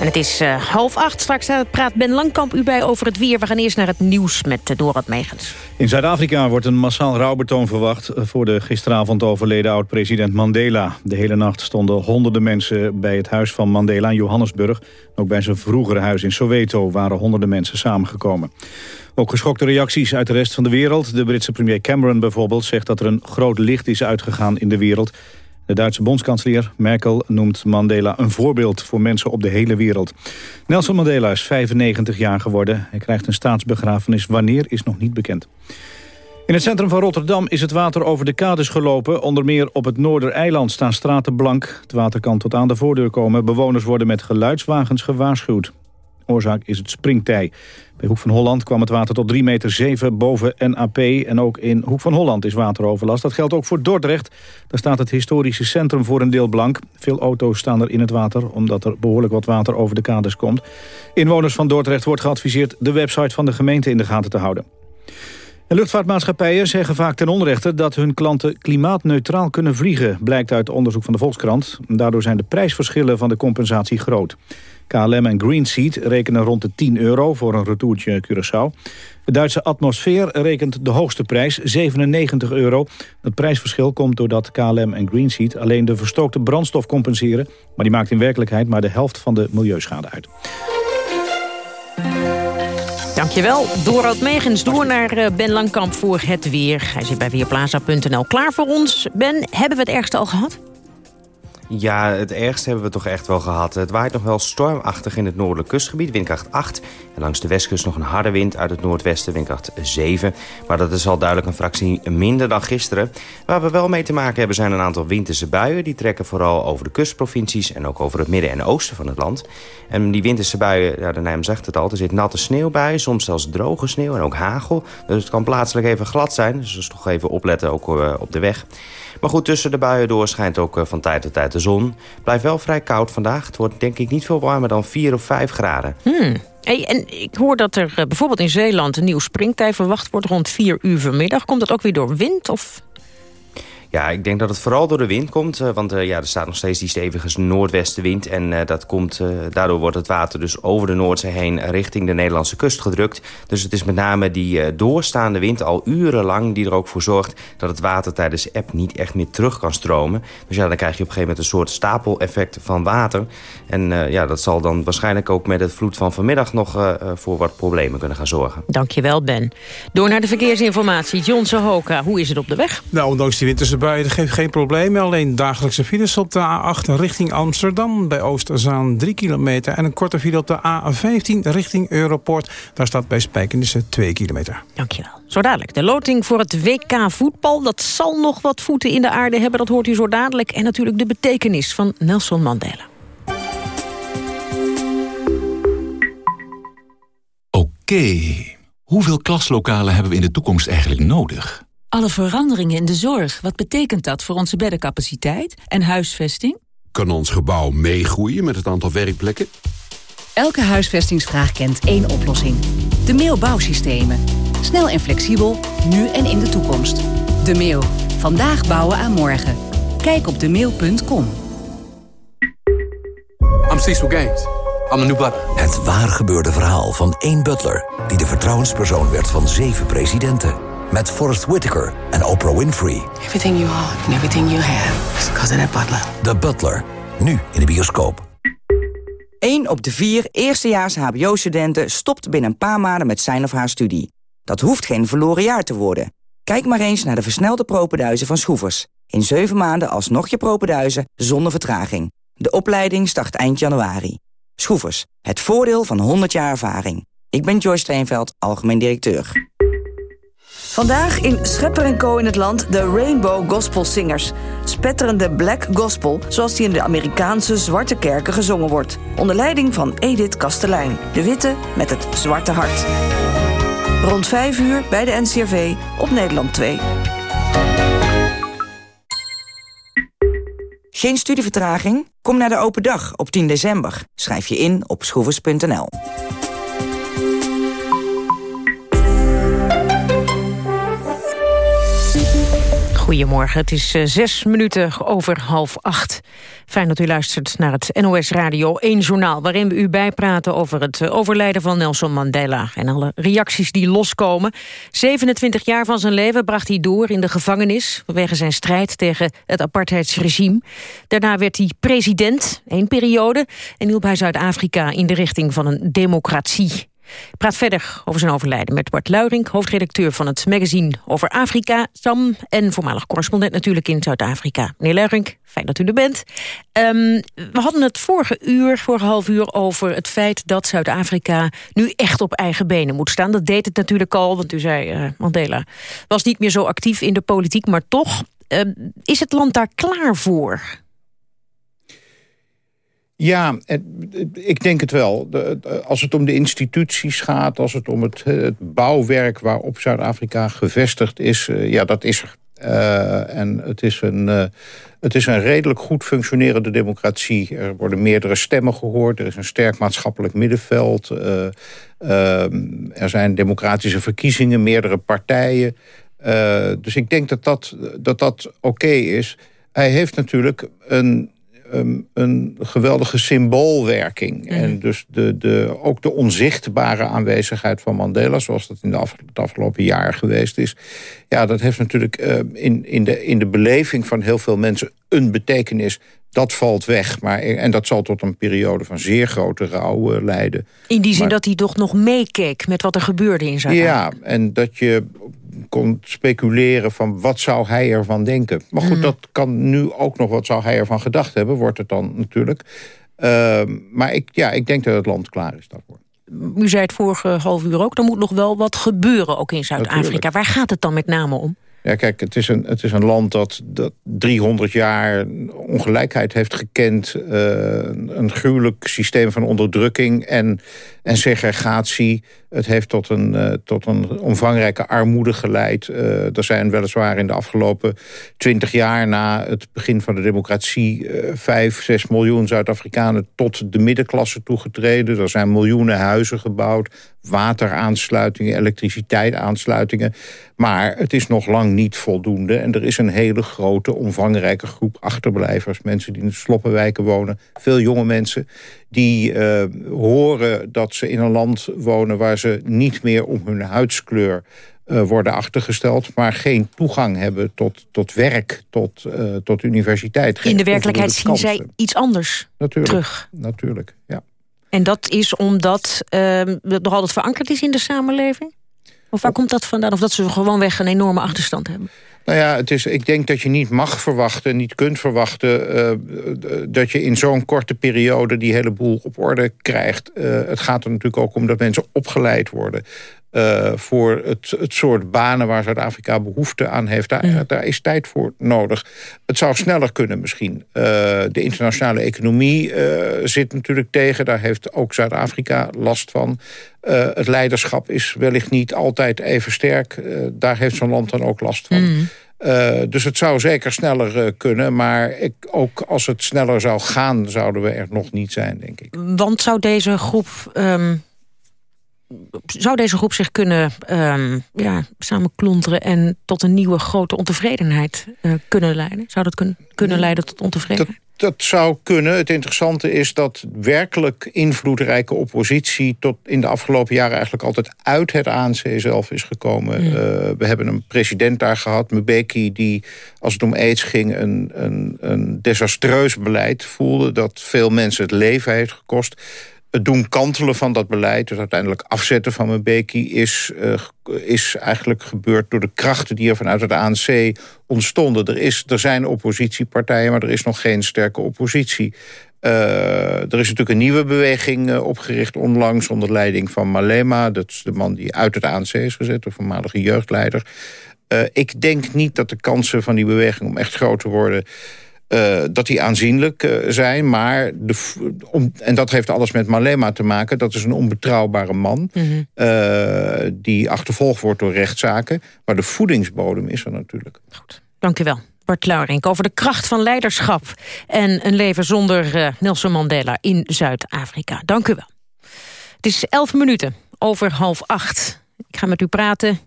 En het is uh, half acht. Straks uh, praat Ben Langkamp u bij over het weer. We gaan eerst naar het nieuws met uh, Dorot Megens. In Zuid-Afrika wordt een massaal rouwbetoon verwacht... voor de gisteravond overleden oud-president Mandela. De hele nacht stonden honderden mensen bij het huis van Mandela in Johannesburg. Ook bij zijn vroegere huis in Soweto waren honderden mensen samengekomen. Ook geschokte reacties uit de rest van de wereld. De Britse premier Cameron bijvoorbeeld zegt dat er een groot licht is uitgegaan in de wereld... De Duitse bondskanselier Merkel noemt Mandela een voorbeeld voor mensen op de hele wereld. Nelson Mandela is 95 jaar geworden. Hij krijgt een staatsbegrafenis. Wanneer is nog niet bekend. In het centrum van Rotterdam is het water over de kades gelopen. Onder meer op het Noordereiland staan straten blank. Het water kan tot aan de voordeur komen. Bewoners worden met geluidswagens gewaarschuwd. Oorzaak is het springtij. Bij Hoek van Holland kwam het water tot 3,7 meter 7 boven NAP. En ook in Hoek van Holland is wateroverlast. Dat geldt ook voor Dordrecht. Daar staat het historische centrum voor een deel blank. Veel auto's staan er in het water, omdat er behoorlijk wat water over de kades komt. Inwoners van Dordrecht wordt geadviseerd de website van de gemeente in de gaten te houden. En luchtvaartmaatschappijen zeggen vaak ten onrechte dat hun klanten klimaatneutraal kunnen vliegen, blijkt uit onderzoek van de Volkskrant. Daardoor zijn de prijsverschillen van de compensatie groot. KLM en Greenseat rekenen rond de 10 euro voor een retourtje Curaçao. De Duitse atmosfeer rekent de hoogste prijs, 97 euro. Het prijsverschil komt doordat KLM en Greenseat alleen de verstookte brandstof compenseren. Maar die maakt in werkelijkheid maar de helft van de milieuschade uit. Dankjewel, Dorot Megens. Door naar Ben Langkamp voor het weer. Hij zit bij Weerplaza.nl klaar voor ons. Ben, hebben we het ergste al gehad? Ja, het ergste hebben we toch echt wel gehad. Het waait nog wel stormachtig in het noordelijk kustgebied, windkracht 8. En langs de westkust nog een harde wind uit het noordwesten, windkracht 7. Maar dat is al duidelijk een fractie minder dan gisteren. Waar we wel mee te maken hebben zijn een aantal winterse buien. Die trekken vooral over de kustprovincies en ook over het midden en oosten van het land. En die winterse buien, de naam zegt het al, er zit natte sneeuw bij. Soms zelfs droge sneeuw en ook hagel. Dus het kan plaatselijk even glad zijn. Dus toch even opletten ook uh, op de weg. Maar goed, tussen de buien door schijnt ook van tijd tot tijd de zon. Blijft wel vrij koud vandaag. Het wordt denk ik niet veel warmer dan 4 of 5 graden. Hmm. En ik hoor dat er bijvoorbeeld in Zeeland een nieuw springtij verwacht wordt rond 4 uur vanmiddag. Komt dat ook weer door wind of... Ja, ik denk dat het vooral door de wind komt. want uh, ja, er staat nog steeds die stevige noordwestenwind. En uh, dat komt, uh, daardoor wordt het water dus over de Noordzee heen... richting de Nederlandse kust gedrukt. Dus het is met name die doorstaande wind al urenlang... die er ook voor zorgt dat het water tijdens eb niet echt meer terug kan stromen. Dus ja, dan krijg je op een gegeven moment een soort stapeleffect van water. En ja, dat zal dan waarschijnlijk ook met het vloed van vanmiddag... nog voor wat problemen kunnen gaan zorgen. Dankjewel, Ben. Door naar de verkeersinformatie. John Sohoka, hoe is het op de weg? Nou, ondanks die winterse geeft geen probleem. Alleen dagelijkse files op de A8 richting Amsterdam. Bij Oosterzaan 3 kilometer. En een korte file op de A15 richting Europort. Daar staat bij Spijkenissen 2 kilometer. Dankjewel. Zo dadelijk. De loting voor het WK voetbal. Dat zal nog wat voeten in de aarde hebben. Dat hoort u zo dadelijk. En natuurlijk de betekenis van Nelson Mandela. Oké. Hoeveel klaslokalen hebben we in de toekomst eigenlijk nodig? Alle veranderingen in de zorg, wat betekent dat voor onze beddencapaciteit en huisvesting? Kan ons gebouw meegroeien met het aantal werkplekken? Elke huisvestingsvraag kent één oplossing. De Meo Bouwsystemen. Snel en flexibel, nu en in de toekomst. De Meo. Vandaag bouwen aan morgen. Kijk op demeel.com. I'm Cecil Gaines. I'm the new butler. Het waar gebeurde verhaal van één butler... die de vertrouwenspersoon werd van zeven presidenten. Met Forrest Whitaker en Oprah Winfrey. Everything you are and everything you have is that butler. The Butler. Nu in de bioscoop. 1 op de vier eerstejaars hbo-studenten stopt binnen een paar maanden met zijn of haar studie. Dat hoeft geen verloren jaar te worden. Kijk maar eens naar de versnelde propenduizen van Schroevers. In 7 maanden alsnog je propenduizen zonder vertraging. De opleiding start eind januari. Schroevers, het voordeel van 100 jaar ervaring. Ik ben Joyce Steenveld, algemeen directeur. Vandaag in Schepper Co. in het land de Rainbow Gospel Singers. Spetterende black gospel, zoals die in de Amerikaanse zwarte kerken gezongen wordt. Onder leiding van Edith Kastelein, de witte met het zwarte hart. Rond 5 uur bij de NCRV op Nederland 2. Geen studievertraging? Kom naar de open dag op 10 december. Schrijf je in op schroevers.nl. Goedemorgen, het is uh, zes minuten over half acht. Fijn dat u luistert naar het NOS Radio 1 Journaal... waarin we u bijpraten over het uh, overlijden van Nelson Mandela... en alle reacties die loskomen. 27 jaar van zijn leven bracht hij door in de gevangenis... vanwege zijn strijd tegen het apartheidsregime. Daarna werd hij president, één periode... en hielp hij Zuid-Afrika in de richting van een democratie. Ik praat verder over zijn overlijden met Bart Luiring, hoofdredacteur van het magazine over Afrika, Sam, en voormalig correspondent natuurlijk in Zuid-Afrika. Meneer Luiring, fijn dat u er bent. Um, we hadden het vorige uur, vorige half uur, over het feit dat Zuid-Afrika nu echt op eigen benen moet staan. Dat deed het natuurlijk al, want u zei, uh, Mandela was niet meer zo actief in de politiek, maar toch, uh, is het land daar klaar voor? Ja, ik denk het wel. Als het om de instituties gaat, als het om het, bouwwerk waarop Zuid-Afrika gevestigd is, ja, dat is er. Uh, en het is, een, uh, het is een redelijk goed functionerende democratie. Er worden meerdere stemmen gehoord. Er is een sterk maatschappelijk middenveld. Uh, er zijn democratische verkiezingen, meerdere partijen. dus ik denk dat dat, dat, dat oké is. Hij heeft natuurlijk een um, een geweldige symboolwerking. Mm. En dus de, de, ook de onzichtbare aanwezigheid van Mandela... zoals dat in de af, afgelopen jaar geweest is... ja, dat heeft natuurlijk uh, in, in, de, in de beleving van heel veel mensen een betekenis... Dat valt weg. Maar, en dat zal tot een periode van zeer grote rouw uh, leiden. In die zin maar, dat hij toch nog meekeek met wat er gebeurde in Zuid-Afrika? Ja, en dat je kon speculeren van wat zou hij ervan denken. Maar goed, mm. dat kan nu ook nog wat zou hij ervan gedacht hebben, wordt het dan natuurlijk. Uh, maar ik, ja, ik denk dat het land klaar is daarvoor. U zei het vorige half uur ook, er moet nog wel wat gebeuren ook in Zuid-Afrika. Waar gaat het dan met name om? Ja, kijk, het is een, het is een land dat, dat 300 jaar ongelijkheid heeft gekend. Uh, een gruwelijk systeem van onderdrukking en, en segregatie. Het heeft tot een, uh, tot een omvangrijke armoede geleid. Uh, er zijn weliswaar in de afgelopen 20 jaar na het begin van de democratie... 5, 6 miljoen Zuid-Afrikanen tot de middenklasse toegetreden. Er zijn miljoenen huizen gebouwd, wateraansluitingen, elektriciteitsaansluitingen. Maar het is nog lang niet voldoende. En er is een hele grote, omvangrijke groep achterblijvers. Mensen die in de sloppenwijken wonen. Veel jonge mensen die uh, horen dat ze in een land wonen... waar ze niet meer om hun huidskleur uh, worden achtergesteld... maar geen toegang hebben tot, tot werk, tot, uh, tot universiteit. In de werkelijkheid zien zij iets anders natuurlijk, terug. Natuurlijk, ja. En dat is omdat uh, het nog altijd verankerd is in de samenleving? Of waar komt dat vandaan? Of dat ze gewoonweg een enorme achterstand hebben? Nou ja, het is, ik denk dat je niet mag verwachten, niet kunt verwachten... Uh, dat je in zo'n korte periode die hele boel op orde krijgt. Uh, het gaat er natuurlijk ook om dat mensen opgeleid worden. Uh, voor het, het soort banen waar Zuid-Afrika behoefte aan heeft. Daar, mm. daar, is tijd voor nodig. Het zou sneller kunnen misschien. Uh, de internationale economie uh, zit natuurlijk tegen. Daar heeft ook Zuid-Afrika last van. het leiderschap is wellicht niet altijd even sterk. daar heeft zo'n land dan ook last van. Mm. Uh, dus het zou zeker sneller uh, kunnen. Maar ik, ook als het sneller zou gaan, zouden we er nog niet zijn, denk ik. Want zou deze groep... Um, zou deze groep zich kunnen um, ja, samenklonteren... en tot een nieuwe grote ontevredenheid uh, kunnen leiden? Zou dat kun, kunnen leiden tot ontevredenheid? dat zou kunnen. Het interessante is dat werkelijk invloedrijke oppositie... tot in de afgelopen jaren eigenlijk altijd uit het ANC zelf is gekomen. Uh, we hebben een president daar gehad, Mbeki... die als het om aids ging een, een, een desastreus beleid voelde... dat veel mensen het leven heeft gekost het doen kantelen van dat beleid... dus uiteindelijk afzetten van Mbeki... Is, uh, is eigenlijk gebeurd door de krachten die er vanuit het ANC ontstonden. Er, is, er zijn oppositiepartijen, maar er is nog geen sterke oppositie. Uh, er is natuurlijk een nieuwe beweging uh, opgericht onlangs... onder leiding van Malema. Dat is de man die uit het ANC is gezet, de voormalige jeugdleider. Ik denk niet dat de kansen van die beweging om echt groot te worden... Uh, dat die aanzienlijk uh, zijn. Maar de, om, en dat heeft alles met Malema te maken. Dat is een onbetrouwbare man. Mm -hmm. uh, die achtervolgd wordt door rechtszaken. Maar de voedingsbodem is er natuurlijk. Goed, dank u wel. Bart Lauring over de kracht van leiderschap... en een leven zonder Nelson Mandela in Zuid-Afrika. Dank u wel. Het is elf minuten over half acht. Ik ga met u praten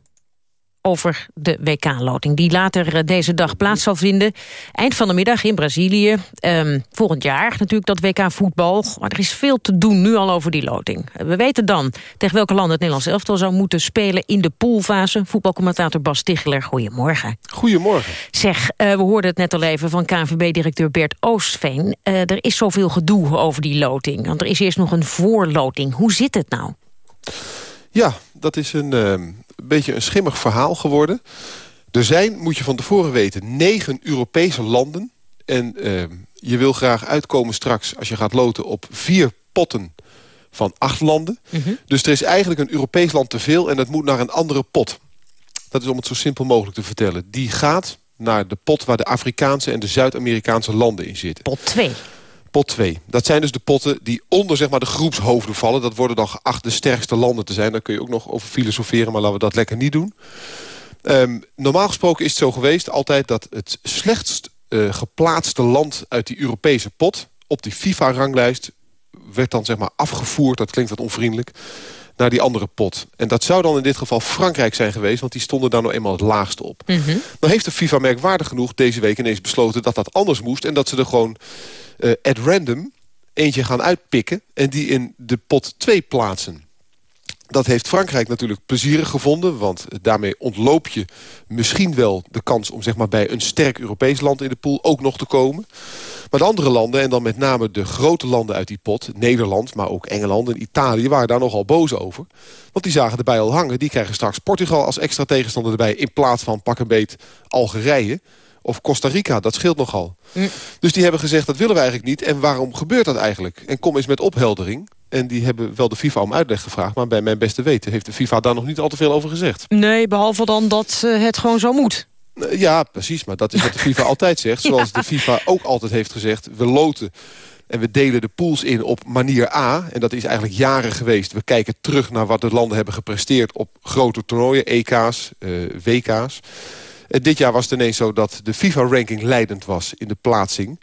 over de WK-loting... die later eh, deze dag plaats zal vinden. Eind van de middag in Brazilië. Um, volgend jaar natuurlijk dat WK-voetbal. Maar er is veel te doen nu al over die loting. We weten dan tegen welke landen het Nederlands elftal zou moeten spelen... in de poolfase. Voetbalcommentator Bas Ticheler, goedemorgen. Goedemorgen. Zeg, uh, we hoorden het net al even van KNVB-directeur Bert Oostveen. Uh, er is zoveel gedoe over die loting. Want er is eerst nog een voorloting. Hoe zit het nou? Ja, dat is een, uh, beetje een schimmig verhaal geworden. Er zijn, moet je van tevoren weten, negen Europese landen. En uh, je wil graag uitkomen straks, als je gaat loten, op vier potten van acht landen. Mm -hmm. Dus er is eigenlijk een Europees land te veel en dat moet naar een andere pot. Dat is om het zo simpel mogelijk te vertellen. Die gaat naar de pot waar de Afrikaanse en de Zuid-Amerikaanse landen in zitten. Pot 2. Pot 2. Dat zijn dus de potten die onder zeg maar, de groepshoofden vallen. Dat worden dan geacht de sterkste landen te zijn. Daar kun je ook nog over filosoferen, maar laten we dat lekker niet doen. Um, normaal gesproken is het zo geweest altijd dat het slechtst uh, geplaatste land uit die Europese pot... op die FIFA-ranglijst werd dan zeg maar afgevoerd, dat klinkt wat onvriendelijk naar die andere pot. En dat zou dan in dit geval Frankrijk zijn geweest... want die stonden daar nou eenmaal het laagste op. Mm -hmm. Dan heeft de FIFA merkwaardig genoeg deze week ineens besloten... dat dat anders moest en dat ze er gewoon uh, at random eentje gaan uitpikken... en die in de pot 2 plaatsen. Dat heeft Frankrijk natuurlijk plezierig gevonden... want daarmee ontloop je misschien wel de kans... om zeg maar, bij een sterk Europees land in de pool ook nog te komen. Maar de andere landen, en dan met name de grote landen uit die pot... Nederland, maar ook Engeland en Italië, waren daar nogal boos over. Want die zagen erbij al hangen. Die krijgen straks Portugal als extra tegenstander erbij... in plaats van pak een beet Algerije of Costa Rica. Dat scheelt nogal. Mm. Dus die hebben gezegd, dat willen we eigenlijk niet. En waarom gebeurt dat eigenlijk? En kom eens met opheldering. En die hebben wel de FIFA om uitleg gevraagd. Maar bij mijn beste weten heeft de FIFA daar nog niet al te veel over gezegd. Nee, behalve dan dat uh, het gewoon zo moet. Ja, precies. Maar dat is wat de FIFA altijd zegt. Zoals de FIFA ook altijd heeft gezegd. We loten en we delen de pools in op manier A. En dat is eigenlijk jaren geweest. We kijken terug naar wat de landen hebben gepresteerd op grote toernooien. EK's, eh, WK's. En dit jaar was het ineens zo dat de FIFA-ranking leidend was in de plaatsing.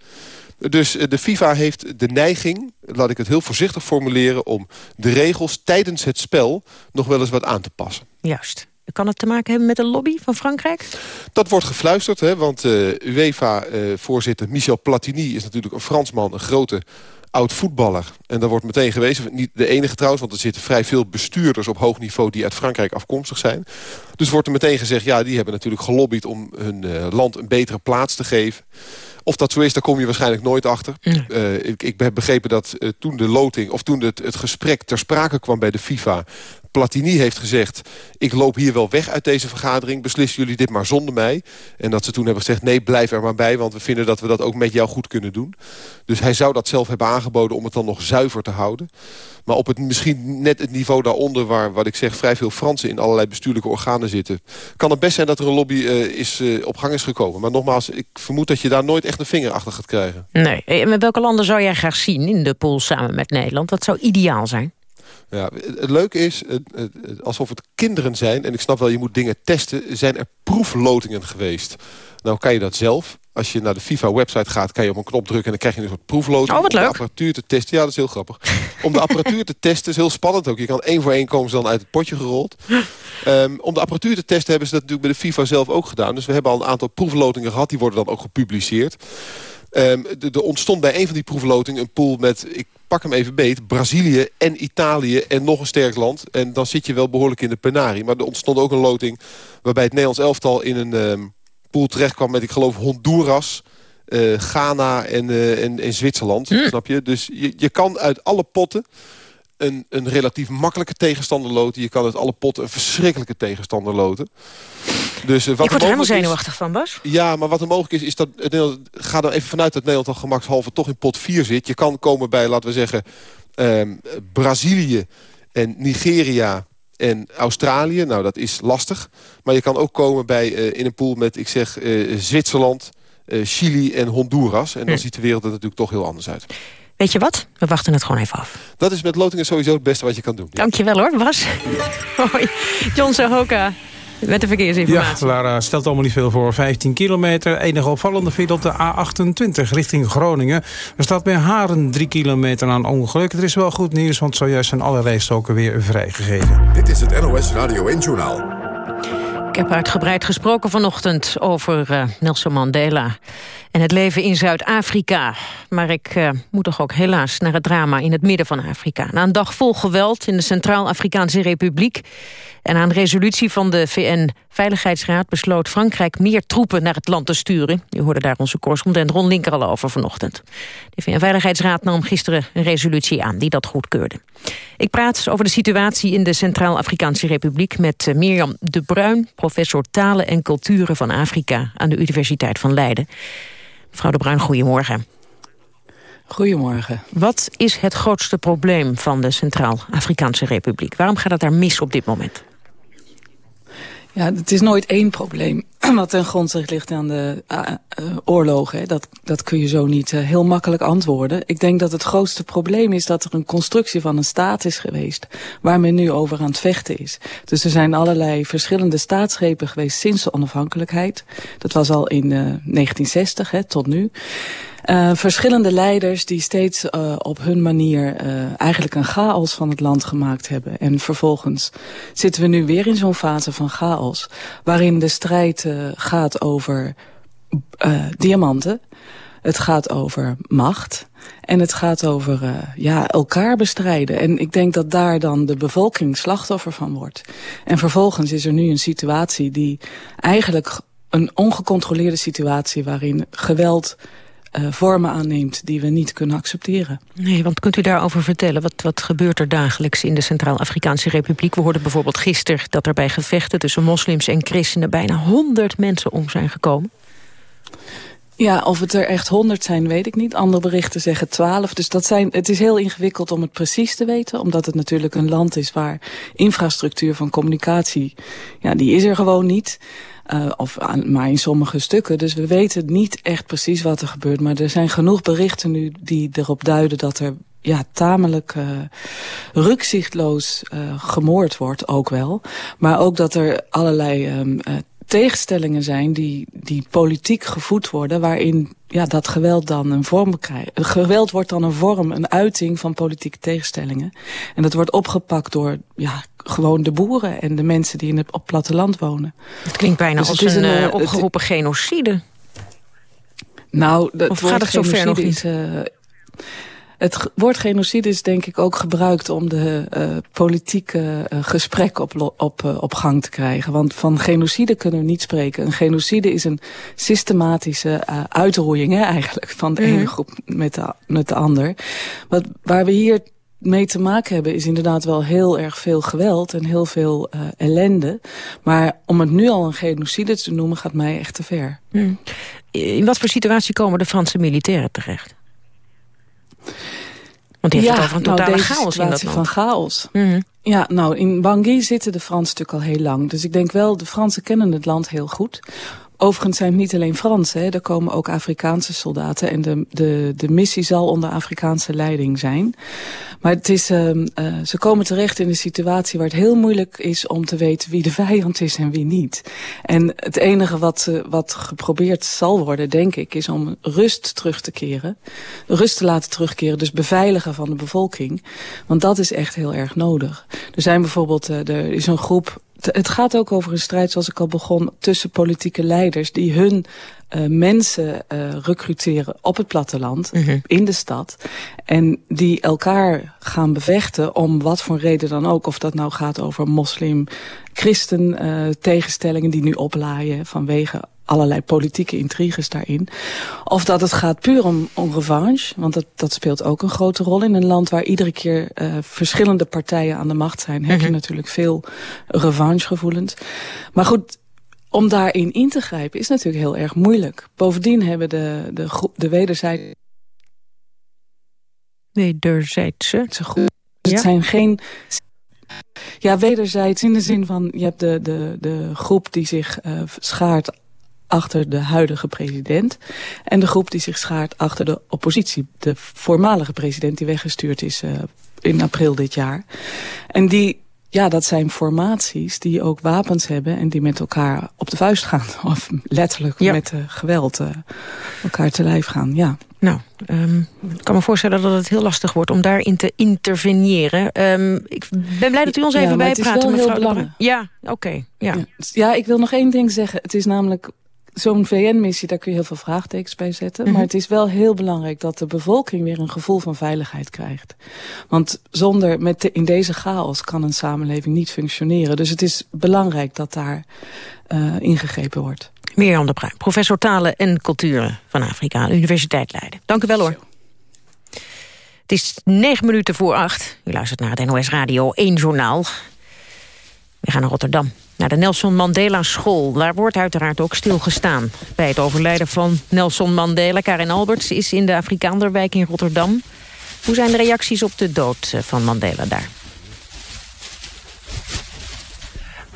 Dus eh, de FIFA heeft de neiging, laat ik het heel voorzichtig formuleren... om de regels tijdens het spel nog wel eens wat aan te passen. Juist. Kan het te maken hebben met de lobby van Frankrijk? Dat wordt gefluisterd, hè, want uh, UEFA-voorzitter uh, Michel Platini... is natuurlijk een Fransman, een grote oud-voetballer. En daar wordt meteen gewezen, niet de enige trouwens... want er zitten vrij veel bestuurders op hoog niveau... die uit Frankrijk afkomstig zijn. Dus wordt er meteen gezegd, ja, die hebben natuurlijk gelobbyd... om hun uh, land een betere plaats te geven. Of dat zo is, daar kom je waarschijnlijk nooit achter. Uh, ik, ik, heb begrepen dat uh, toen de loting, of toen het, het gesprek ter sprake kwam bij de FIFA... Platini heeft gezegd, ik loop hier wel weg uit deze vergadering. Beslissen jullie dit maar zonder mij. En dat ze toen hebben gezegd, nee, blijf er maar bij. Want we vinden dat we dat ook met jou goed kunnen doen. Dus hij zou dat zelf hebben aangeboden om het dan nog zuiver te houden. Maar op het misschien net het niveau daaronder... waar, wat ik zeg, vrij veel Fransen in allerlei bestuurlijke organen zitten... kan het best zijn dat er een lobby is, op gang is gekomen. Maar nogmaals, ik vermoed dat je daar nooit echt een vinger achter gaat krijgen. Nee. En met welke landen zou jij graag zien in de pool samen met Nederland? Wat zou ideaal zijn? Ja, het leuke is, alsof het kinderen zijn... en ik snap wel, je moet dingen testen... zijn er proeflotingen geweest. Nou kan je dat zelf. Als je naar de FIFA-website gaat, kan je op een knop drukken... en dan krijg je een soort proefloting oh, om de apparatuur te testen. Ja, dat is heel grappig. om de apparatuur te testen is heel spannend ook. Je kan één voor één komen ze dan uit het potje gerold. Um, om de apparatuur te testen hebben ze dat natuurlijk bij de FIFA zelf ook gedaan. Dus we hebben al een aantal proeflotingen gehad. Die worden dan ook gepubliceerd. Um, er ontstond bij een van die proeflotingen een pool met... ik pak hem even beet, Brazilië en Italië en nog een sterk land. En dan zit je wel behoorlijk in de penarie. Maar er ontstond ook een loting waarbij het Nederlands elftal in een um, pool terecht kwam met, ik geloof, Honduras... Uh, Ghana en, uh, en, en, Zwitserland, hm. snap je? Dus je, je kan uit alle potten een, een relatief makkelijke tegenstander loten. Je kan uit alle potten een verschrikkelijke tegenstander loten. Dus, uh, wat ik word er helemaal zenuwachtig van, Bas. Ja, maar wat er mogelijk is, is dat... Het Nederland, ga dan even vanuit dat Nederland al gemakshalve toch in pot 4 zit. Je kan komen bij, laten we zeggen, eh, Brazilië en Nigeria en Australië. Nou, dat is lastig. Maar je kan ook komen bij uh, in een pool met, ik zeg, uh, Zwitserland, Chili en Honduras. En dan hm. ziet de wereld er natuurlijk toch heel anders uit. Weet je wat? We wachten het gewoon even af. Dat is met lotingen sowieso het beste wat je kan doen. Ja. Dankjewel hoor, Bas. Hoi. John Sohoka. Met de verkeersinformatie. Ja, Lara stelt allemaal niet veel voor. 15 kilometer. Enige opvallende file op de A28 richting Groningen. Er staat bij Haren 3 kilometer aan ongeluk. Er is wel goed nieuws, want zojuist zijn alle rijstroken weer vrijgegeven. Dit is het NOS Radio 1 Journaal. Ik heb uitgebreid gesproken vanochtend over uh, Nelson Mandela en het leven in Zuid-Afrika. Maar ik uh, moet toch ook helaas naar het drama in het midden van Afrika. Na een dag vol geweld in de Centraal-Afrikaanse Republiek... en aan resolutie van de VN-veiligheidsraad besloot Frankrijk... meer troepen naar het land te sturen. U hoorde daar onze correspondent Ron Linker al over vanochtend. De VN-veiligheidsraad nam gisteren een resolutie aan die dat goedkeurde. Ik praat over de situatie in de Centraal-Afrikaanse Republiek... met uh, Mirjam de Bruin, professor talen en culturen van Afrika... aan de Universiteit van Leiden. Mevrouw de Bruin, goedemorgen. Goedemorgen. Wat is het grootste probleem van de Centraal-Afrikaanse Republiek? Waarom gaat het daar mis op dit moment? Ja, het is nooit één probleem wat ten grondslag ligt aan de uh, uh, oorlogen. Dat, dat kun je zo niet uh, heel makkelijk antwoorden. Ik denk dat het grootste probleem is dat er een constructie van een staat is geweest... waar men nu over aan het vechten is. Dus er zijn allerlei verschillende staatsgrepen geweest sinds de onafhankelijkheid. Dat was al in 1960 hè, tot nu. Uh, verschillende leiders die steeds uh, op hun manier uh, eigenlijk een chaos van het land gemaakt hebben. En vervolgens zitten we nu weer in zo'n fase van chaos. Waarin de strijd gaat over diamanten. Het gaat over macht. En het gaat over ja, elkaar bestrijden. En ik denk dat daar dan de bevolking slachtoffer van wordt. En vervolgens is er nu een situatie die eigenlijk een ongecontroleerde situatie... waarin geweld uh, vormen aanneemt die we niet kunnen accepteren. Nee, want kunt u daarover vertellen? Wat, wat gebeurt er dagelijks in de Centraal-Afrikaanse Republiek? We hoorden bijvoorbeeld gisteren dat er bij gevechten tussen moslims en christenen bijna 100 mensen om zijn gekomen. Ja, of het er echt honderd zijn, weet ik niet. Andere berichten zeggen twaalf. Dus dat zijn, het is heel ingewikkeld om het precies te weten. Omdat het natuurlijk een land is waar infrastructuur van communicatie... ja, die is er gewoon niet. Uh, of aan, maar in sommige stukken. Dus we weten niet echt precies wat er gebeurt. Maar er zijn genoeg berichten nu die erop duiden dat er ja, tamelijk uh, rukzichtloos uh, gemoord wordt ook wel. Maar ook dat er allerlei um, tegenstellingen zijn die, die politiek gevoed worden... waarin ja, dat geweld dan een vorm krijgt. Geweld wordt dan een vorm, een uiting van politieke tegenstellingen. En dat wordt opgepakt door ja, gewoon de boeren en de mensen die in het, op platteland wonen. Het klinkt bijna dus als een, een uh, opgeroepen het, genocide. Nou, dat of gaat het zo ver nog niet? Is, uh, het woord genocide is denk ik ook gebruikt om de uh, politieke uh, gesprek op, op, op gang te krijgen. Want van genocide kunnen we niet spreken. Een genocide is een systematische uitroeiing hè, eigenlijk van de mm -hmm. ene groep met de, met de ander. Wat, waar we hier mee te maken hebben is inderdaad wel heel erg veel geweld en heel veel uh, ellende. Maar om het nu al een genocide te noemen gaat mij echt te ver. Hmm. In wat voor situatie komen de Franse militairen terecht? Want die heeft ja, het over een nou, totale deze chaos in dat land. van chaos. Mhm. Ja, nou, in Bangui zitten de Fransen natuurlijk al heel lang. Dus ik denk wel, de Fransen kennen het land heel goed. Overigens zijn het niet alleen Fransen, hè. er komen ook Afrikaanse soldaten. En de, de, de missie zal onder Afrikaanse leiding zijn. Maar het is, uh, uh, ze komen terecht in een situatie waar het heel moeilijk is om te weten wie de vijand is en wie niet. En het enige wat, uh, wat geprobeerd zal worden, denk ik, is om rust terug te keren. Rust te laten terugkeren, dus beveiligen van de bevolking. Want dat is echt heel erg nodig. Er zijn bijvoorbeeld, er is een groep het gaat ook over een strijd, zoals ik al begon, tussen politieke leiders die hun uh, mensen uh, recruteren op het platteland, -hmm. in de stad. En die elkaar gaan bevechten om wat voor reden dan ook. Of dat nou gaat over moslim-christen uh, tegenstellingen die nu oplaaien vanwege allerlei politieke intriges daarin. Of dat het gaat puur om, om revanche, want dat, dat speelt ook een grote rol. In een land waar iedere keer uh, verschillende partijen aan de macht zijn... heb je -hmm. natuurlijk veel revanchegevoelens. Maar goed, om daarin in te grijpen is natuurlijk heel erg moeilijk. Bovendien hebben de, de, de wederzijds... Wederzijdse? Goed. Dus ja. Het zijn geen... Ja, wederzijds in de zin van... je hebt de, de, de groep die zich uh, schaart achter de huidige president. En de groep die zich schaart achter de oppositie. De voormalige president die weggestuurd is uh, in april dit jaar. En die, ja, dat zijn formaties die ook wapens hebben... en die met elkaar op de vuist gaan. Of letterlijk ja. met uh, geweld uh, elkaar te lijf gaan, ja. Nou, um, ik kan me voorstellen dat het heel lastig wordt om daarin te interveneren. Um, ik ben blij dat u ons even bijpraat. Het is wel heel belangrijk. Ja, oké. Okay, ja. Ja. ja, ik wil nog één ding zeggen. Het is namelijk zo'n VN-missie, daar kun je heel veel vraagtekens bij zetten. Mm -hmm. Maar het is wel heel belangrijk dat de bevolking weer een gevoel van veiligheid krijgt. Want zonder, met de, in deze chaos kan een samenleving niet functioneren. Dus het is belangrijk dat daar uh, ingegrepen wordt. Mirjam de Bruin, professor talen en culturen van Afrika, Universiteit Leiden. Dank u wel hoor. Het is negen minuten voor acht. U luistert naar het NOS Radio 1 Journaal. We gaan naar Rotterdam naar de Nelson Mandela School. Daar wordt uiteraard ook stilgestaan. Bij het overlijden van Nelson Mandela, Karin Alberts... is in de Afrikaanderwijk in Rotterdam. Hoe zijn de reacties op de dood van Mandela daar?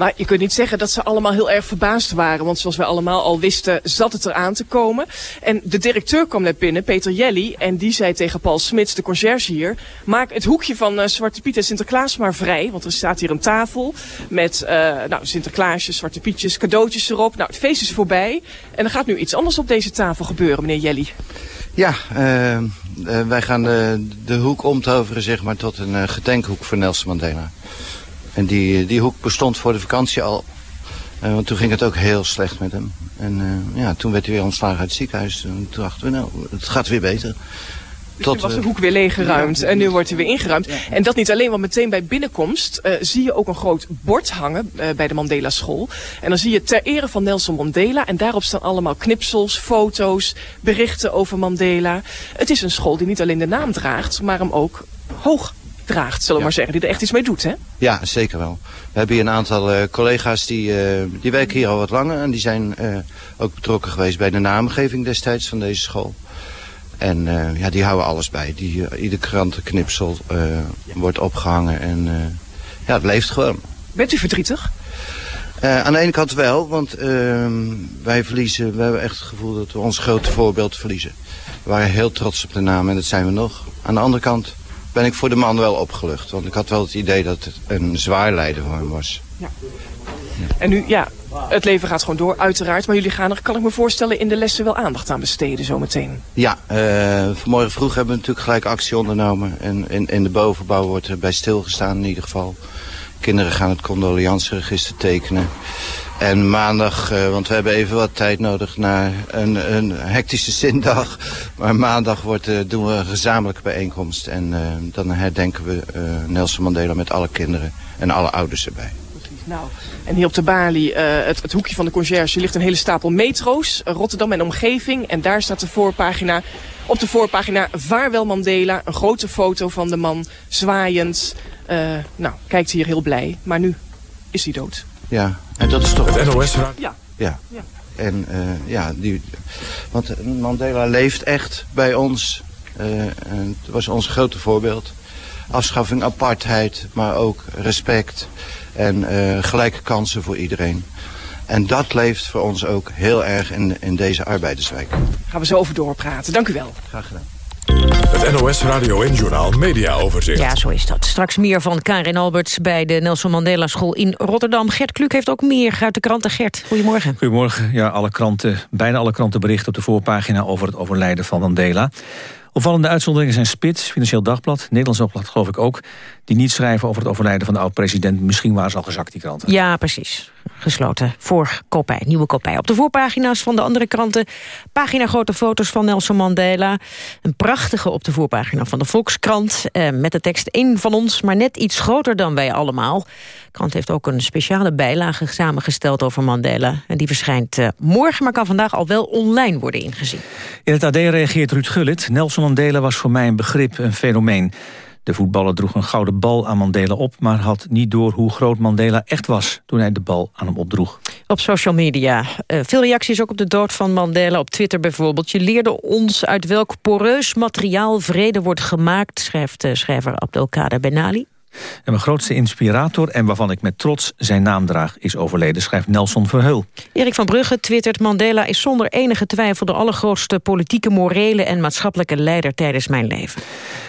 Maar je kunt niet zeggen dat ze allemaal heel erg verbaasd waren. Want zoals we allemaal al wisten, zat het eraan te komen. En de directeur kwam net binnen, Peter Jelly. En die zei tegen Paul Smits, de conciërge hier... maak het hoekje van uh, Zwarte Piet en Sinterklaas maar vrij. Want er staat hier een tafel met uh, nou, Sinterklaasjes, Zwarte Pietjes, cadeautjes erop. Nou, het feest is voorbij. En er gaat nu iets anders op deze tafel gebeuren, meneer Jelly. Ja, uh, wij gaan de, de hoek omtoveren zeg maar, tot een gedenkhoek voor Nelson Mandela. En die, die hoek bestond voor de vakantie al. Uh, want toen ging het ook heel slecht met hem. En uh, ja, toen werd hij weer ontslagen uit het ziekenhuis. En toen dachten we, nou, het gaat weer beter. Dus Tot, was de hoek weer leeggeruimd ja, en nu wordt hij weer ingeruimd. Ja. En dat niet alleen, want meteen bij binnenkomst uh, zie je ook een groot bord hangen uh, bij de Mandela School. En dan zie je ter ere van Nelson Mandela. En daarop staan allemaal knipsels, foto's, berichten over Mandela. Het is een school die niet alleen de naam draagt, maar hem ook hoog draagt, zullen we maar zeggen. Die er echt iets mee doet, hè? Ja, zeker wel. We hebben hier een aantal uh, collega's die, uh, die werken hier al wat langer. En die zijn uh, ook betrokken geweest bij de naamgeving destijds van deze school. En ja, die houden alles bij. Die, ieder krantenknipsel wordt opgehangen. En ja, het leeft gewoon. Bent u verdrietig? aan de ene kant wel, want ehm, wij verliezen, we hebben echt het gevoel dat we ons grote voorbeeld verliezen. We waren heel trots op de naam en dat zijn we nog. Aan de andere kant ben ik voor de man wel opgelucht. Want ik had wel het idee dat het een zwaar lijden voor hem was. Ja. En nu, ja, het leven gaat gewoon door, uiteraard. Maar jullie gaan er, kan ik me voorstellen, in de lessen wel aandacht aan besteden zometeen. Ja, uh, vanmorgen vroeg hebben we natuurlijk gelijk actie ondernomen. En in, in de bovenbouw wordt er bij stilgestaan in ieder geval. Kinderen gaan het condolianceregister tekenen. En maandag, uh, want we hebben even wat tijd nodig na een, een hectische zindag. Maar maandag wordt, uh, doen we een gezamenlijke bijeenkomst. En uh, dan herdenken we Nelson Mandela met alle kinderen en alle ouders erbij. Nou. En hier op de balie, het, het, hoekje van de conciërge, ligt een hele stapel metro's. Rotterdam en omgeving. En daar staat de voorpagina, op de voorpagina Vaarwel Mandela. Een grote foto van de man, zwaaiend. Nou, kijkt hier heel blij. Maar nu is hij dood. Ja, en dat is toch... Het NOS Ja. Ja. ja. En uh, ja, die, want Mandela leeft echt bij ons het was ons grote voorbeeld. Afschaffing apartheid, maar ook respect en gelijke kansen voor iedereen. En dat leeft voor ons ook heel erg in, in deze arbeiderswijk. Gaan we zo over doorpraten. Dank u wel. Graag gedaan. Het NOS Radio en Journaal Media Overzicht. Ja, zo is dat. Straks meer van Karin Alberts bij de Nelson Mandela School in Rotterdam. Gert Kluk heeft ook meer uit de kranten. Gert, goedemorgen. Goedemorgen. Ja, alle kranten, bijna alle kranten berichten op de voorpagina over het overlijden van Mandela. Opvallende uitzonderingen zijn Spits, Financieel Dagblad, Nederlands Dagblad geloof ik ook... die niet schrijven over het overlijden van de oud-president. Misschien waren ze al gezakt, die kranten. Ja, precies. Gesloten voor kopij, nieuwe kopij. Op de voorpagina's van de andere kranten... pagina grote foto's van Nelson Mandela. Een prachtige op de voorpagina van de Volkskrant... Eh, met de tekst één van ons, maar net iets groter dan wij allemaal. De krant heeft ook een speciale bijlage samengesteld over Mandela. En die verschijnt eh, morgen, maar kan vandaag al wel online worden ingezien. In het AD reageert Ruud Gullit. Nelson Mandela was voor mij een begrip, een fenomeen. De voetballer droeg een gouden bal aan Mandela op... maar had niet door hoe groot Mandela echt was... toen hij de bal aan hem opdroeg. Op social media. Uh, veel reacties ook op de dood van Mandela. Op Twitter bijvoorbeeld. Je leerde ons uit welk poreus materiaal vrede wordt gemaakt... schrijft uh, schrijver Abdelkader Benali. En mijn grootste inspirator en waarvan ik met trots zijn naam draag... is overleden, schrijft Nelson Verheul. Erik van Brugge twittert... Mandela is zonder enige twijfel de allergrootste politieke, morele... en maatschappelijke leider tijdens mijn leven.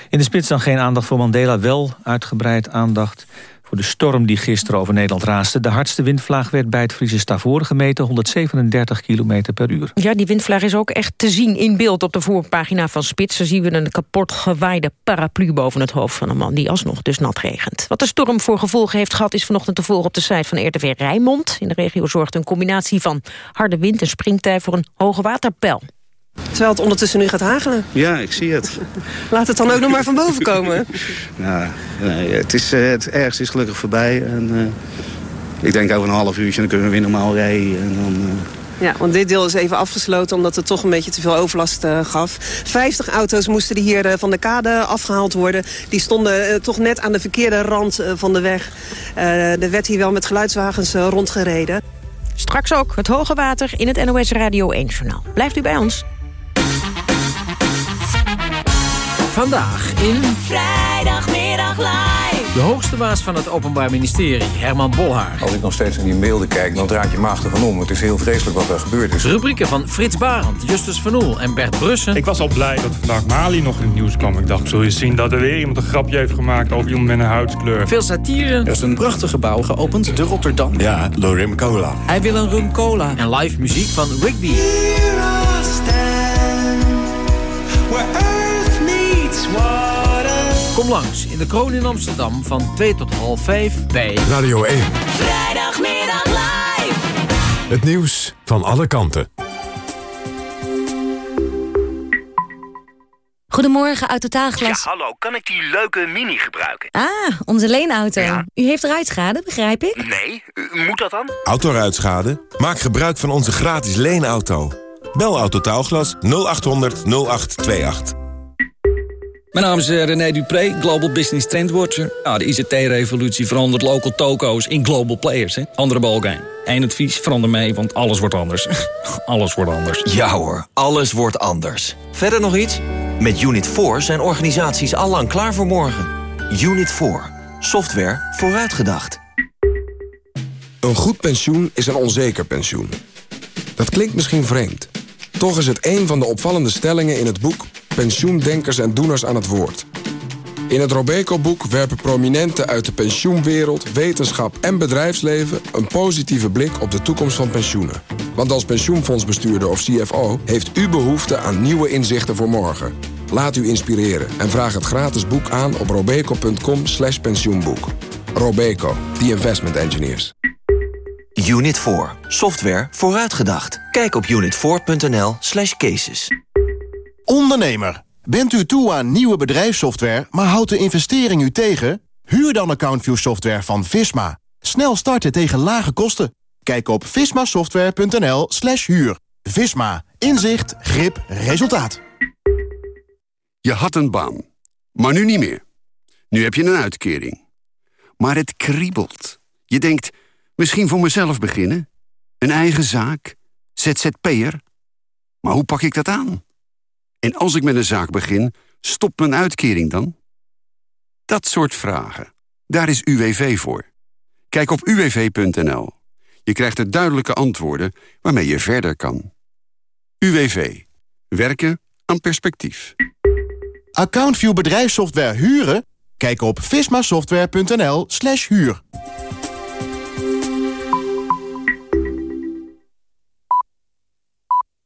In de spits dan geen aandacht voor Mandela, wel uitgebreid aandacht de storm die gisteren over Nederland raaste. De hardste windvlaag werd bij het Friese Stavoren gemeten... 137 km per uur. Ja, die windvlaag is ook echt te zien in beeld op de voorpagina van Spits. Daar zien we een kapot gewaaide paraplu boven het hoofd van een man... die alsnog dus nat regent. Wat de storm voor gevolgen heeft gehad... is vanochtend te volgen op de site van RTV Rijnmond. In de regio zorgt een combinatie van harde wind en springtij... voor een hoge waterpeil. Terwijl het ondertussen nu gaat hagelen. Ja, ik zie het. Laat het dan ook nog maar van boven komen. nou, nee, het, is, uh, het ergste is gelukkig voorbij. En, uh, ik denk over een half uurtje dan kunnen we weer normaal rijden. En dan, uh... Ja, want dit deel is even afgesloten omdat het toch een beetje te veel overlast gaf. 50 auto's moesten hier van de kade afgehaald worden. Die stonden toch net aan de verkeerde rand van de weg. er werd hier wel met geluidswagens rondgereden. Straks ook het hoge water in het NOS Radio 1-journaal. Blijft u bij ons. Vandaag in... Vrijdagmiddag live. De hoogste baas van het Openbaar Ministerie, Herman Bolhaar. Als ik nog steeds in die beelden kijk, dan draait je maag ervan om. Het is heel vreselijk wat er gebeurd is. Rubrieken van Frits Barend, Justus Van Oel en Bert Brussen. Ik was al blij dat vandaag Mali nog in het nieuws kwam. Ik dacht, zul je zien dat er weer iemand een grapje heeft gemaakt over iemand met een huidskleur. Veel satire. Er is een prachtig gebouw geopend, de Rotterdam. Ja, de Rim Cola. Hij wil een rum cola. En live muziek van Rigby. Kom langs in de Kroon in Amsterdam van 2 tot half 5 bij Radio 1. Vrijdagmiddag live. Het nieuws van alle kanten. Goedemorgen, Autotaalglas. Ja, hallo. Kan ik die leuke Mini gebruiken? Ah, onze leenauto. Ja. U heeft ruitschade, begrijp ik? Nee, moet dat dan? Autoruitschade? Maak gebruik van onze gratis leenauto. Bel Autotaalglas 0800 0828. Mijn naam is René Dupré, Global Business Trendwatcher. Ja, de ICT-revolutie verandert local toko's in global players. Hè? Andere balkijn. Eén advies, verander mee, want alles wordt anders. alles wordt anders. Ja hoor, alles wordt anders. Verder nog iets? Met Unit 4 zijn organisaties allang klaar voor morgen. Unit 4. Software vooruitgedacht. Een goed pensioen is een onzeker pensioen. Dat klinkt misschien vreemd. Toch is het een van de opvallende stellingen in het boek... Pensioendenkers en Doeners aan het Woord. In het Robeco-boek werpen prominenten uit de pensioenwereld... wetenschap en bedrijfsleven een positieve blik op de toekomst van pensioenen. Want als pensioenfondsbestuurder of CFO... heeft u behoefte aan nieuwe inzichten voor morgen. Laat u inspireren en vraag het gratis boek aan op robeco.com pensioenboek. Robeco, the investment engineers. Unit 4. Software vooruitgedacht. Kijk op unit4.nl slash cases. Ondernemer, bent u toe aan nieuwe bedrijfssoftware, maar houdt de investering u tegen? Huur dan AccountView software van Visma. Snel starten tegen lage kosten. Kijk op vismasoftware.nl slash huur. Visma. Inzicht, grip, resultaat. Je had een baan, maar nu niet meer. Nu heb je een uitkering. Maar het kriebelt. Je denkt, misschien voor mezelf beginnen? Een eigen zaak? ZZP'er? Maar hoe pak ik dat aan? En als ik met een zaak begin, Stopt mijn uitkering dan? Dat soort vragen. Daar is UWV voor. Kijk op uwv.nl. Je krijgt er duidelijke antwoorden waarmee je verder kan. UWV. Werken aan perspectief. Accountview bedrijfssoftware huren? Kijk op vismasoftware.nl slash huur.